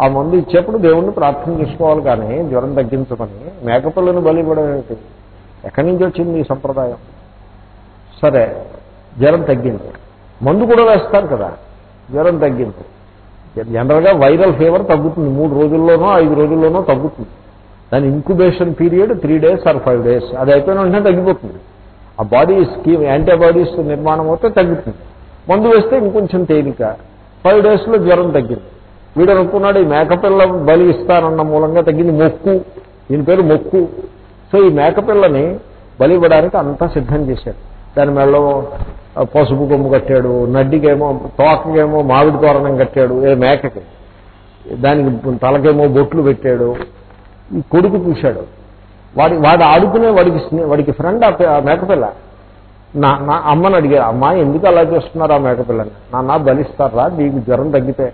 ఆ మందు ఇచ్చేప్పుడు దేవుణ్ణి ప్రార్థన చేసుకోవాలి కానీ జ్వరం తగ్గించమని మేకపిల్లని బలి ఇవ్వడం ఏమిటి? ఎక్కడి నుంచి వచ్చింది ఈ సంప్రదాయం? సరే జ్వరం తగ్గింది. మందు కూడా వేస్తారు కదా. జ్వరం తగ్గింది. జనరల్గా వైరల్ ఫీవర్ తగ్గుతుంది. మూడు రోజుల్లోనో ఐదు రోజుల్లోనో తగ్గుతుంది. దాని incubation period three days or five days. అది అయిపోయిన వెంటనే తగ్గిపోతుంది. ఆ బాడీ స్కీమ్ యాంటీబాడీస్ నిర్మాణం అవుతే తగ్గుతుంది. మందు వేస్తే ఇంకొంచెం తేలిక. ఫైవ్ డేస్లో జ్వరం తగ్గింది. వీడు అనుకున్నాడు ఈ మేకపిల్ల బలి ఇస్తానన్న మూలంగా తగ్గింది మొక్కు. దీని పేరు మొక్కు. సో ఈ మేకపిల్లని బలి ఇవ్వడానికి అంతా సిద్ధం చేశాడు. దాని మెడలో పసుపు కొమ్ము కట్టాడు నడ్డికేమో తోకకేమో మామిడి తోరణం కట్టాడు ఏ మేకకి. దానికి తలకేమో బొట్లు పెట్టాడు ఈ కొడుకు చూశాడు. వాడి వాడు ఆడుకునే వాడికి వాడికి ఫ్రెండ్ ఆ మేకపిల్ల. నా నా అమ్మని అడిగారు అమ్మా ఎందుకు అలా చేస్తున్నారు ఆ మేకపిల్లని? నాన్న బలిస్తారా? నీకు జ్వరం తగ్గితే.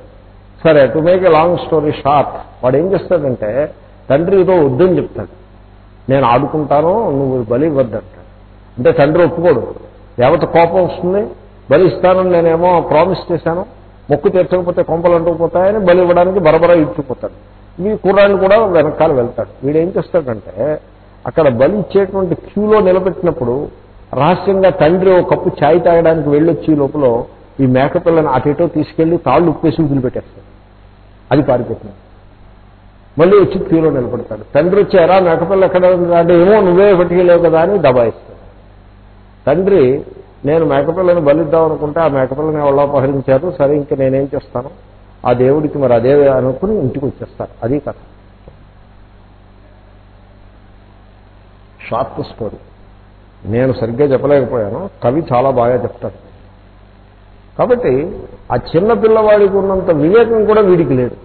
సరే to make a long story short. వాడు ఏం చేస్తాడంటే తండ్రి ఏదో వద్దని చెప్తాడు. నేను ఆడుకుంటాను నువ్వు బలి ఇవ్వద్దంటాడు. అంటే తండ్రి ఒప్పుకోడు. దేవత కోపం వస్తుంది బలి ఇస్తానని నేనేమో ప్రామిస్ చేశాను. మొక్కు తీర్చకపోతే కొంపలు అంటుకుపోతాయని బలి ఇవ్వడానికి బరబరా ఇచ్చిపోతాడు ఈ కుర్రాన్ని కూడా వెనకాల వెళ్తాడు. వీడు ఏం చేస్తాడంటే అక్కడ బలి ఇచ్చేటువంటి క్యూలో నిలబెట్టినప్పుడు రహస్యంగా తండ్రి ఒక కప్పు ఛాయ్ తాగడానికి వెళ్ళొచ్చి లోపల ఈ మేకపిల్లని అటు తీసుకెళ్ళి తాళ్ళు ఉప్పేసి వదిలిపెట్టేస్తాడు. అది పారిపోతుంది. మళ్ళీ వచ్చి క్యూలో నిలబడతాడు. తండ్రి వచ్చారా మేకపిల్ల ఎక్కడ అంటే ఏమో నువ్వే పట్టుకెళ్ళావు కదా అని దబాయిస్తాడు. తండ్రి నేను మేకపిల్లని బలిద్దాం అనుకుంటే ఆ మేకపిల్లని ఎవరో అపహరించారు సరే ఇంకా నేనేం చేస్తాను? ఆ దేవుడికి మరి అదే అనుకుని ఇంటికి వచ్చేస్తారు. అది కథ. Short story. నేను సరిగ్గా చెప్పలేకపోయాను. కవి చాలా బాగా చెప్తాడు. కాబట్టి ఆ చిన్న పిల్లవాడికి ఉన్నంత వివేకం కూడా వీడికి లేదు.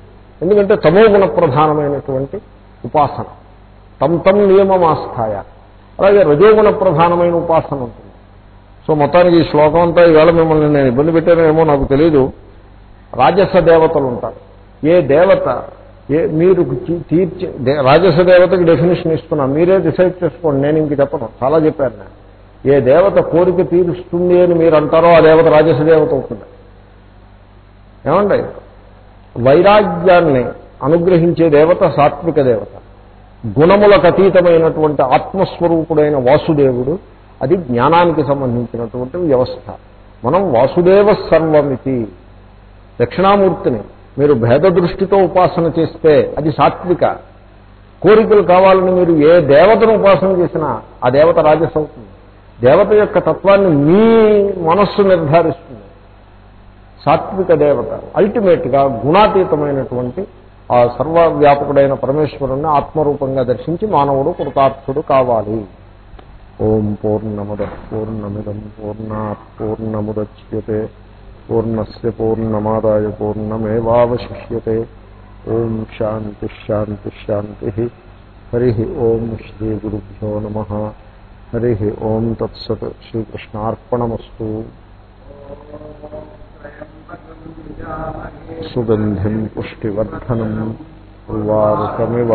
ఎందుకంటే తమోగుణ ప్రధానమైనటువంటి ఉపాసన. తమ్ తమ్ నియమమాస్థాయ. అలాగే రజోగుణ ప్రధానమైన ఉపాసన ఉంటుంది సో మొత్తానికి ఈ శ్లోకం అంతా ఈవేళ మిమ్మల్ని నేను ఇబ్బంది పెట్టానేమో నాకు తెలీదు. రాజస దేవతలు ఉంటారు. ఏ దేవత ఏ మీరు తీర్చి రాజస దేవతకి డెఫినేషన్ ఇస్తున్నా. మీరే డిసైడ్ చేసుకోండి. నేను ఇంక చెప్పను. చాలా చెప్పాను నేను. ఏ దేవత కోరిక తీరుస్తుంది అని మీరు అంటారో ఆ దేవత రాజస దేవత అవుతుంది. ఏమండి? వైరాగ్యాన్ని అనుగ్రహించే దేవత సాత్విక దేవత. గుణములకు అతీతమైనటువంటి ఆత్మస్వరూపుడైన వాసుదేవుడు అది జ్ఞానానికి సంబంధించినటువంటి వ్యవస్థ. మనం వాసుదేవ సర్వమితి దక్షిణామూర్తిని మీరు భేద దృష్టితో ఉపాసన చేస్తే అది సాత్విక. కోరికలు కావాలని మీరు ఏ దేవతను ఉపాసన చేసినా ఆ దేవత రాజస్ అవుతుంది. దేవత యొక్క తత్వాన్ని మీ మనస్సు నిర్ధారిస్తుంది. సాత్విక దేవత అల్టిమేట్గా గుణాతీతమైనటువంటి ఆ సర్వవ్యాపకుడైన పరమేశ్వరుణ్ణి ఆత్మరూపంగా దర్శించి మానవుడు కృతార్థుడు కావాలి. ॐ पूर्णमदः पूर्णमिदं पूर्णात् पूर्णमुदच्यते, पूर्णस्य पूर्णमादाय पूर्णमेवावशिष्यते। ॐ शान्तिश्शान्तिश्शान्तिः हरिः ॐ श्रीगुरुभ्यो नमः। हरिः ॐ तत्सत् श्रीकृष्णार्पणमस्तु। सुगन्धिम् पुष्टिवर्धनम्। उर्वारुकमिव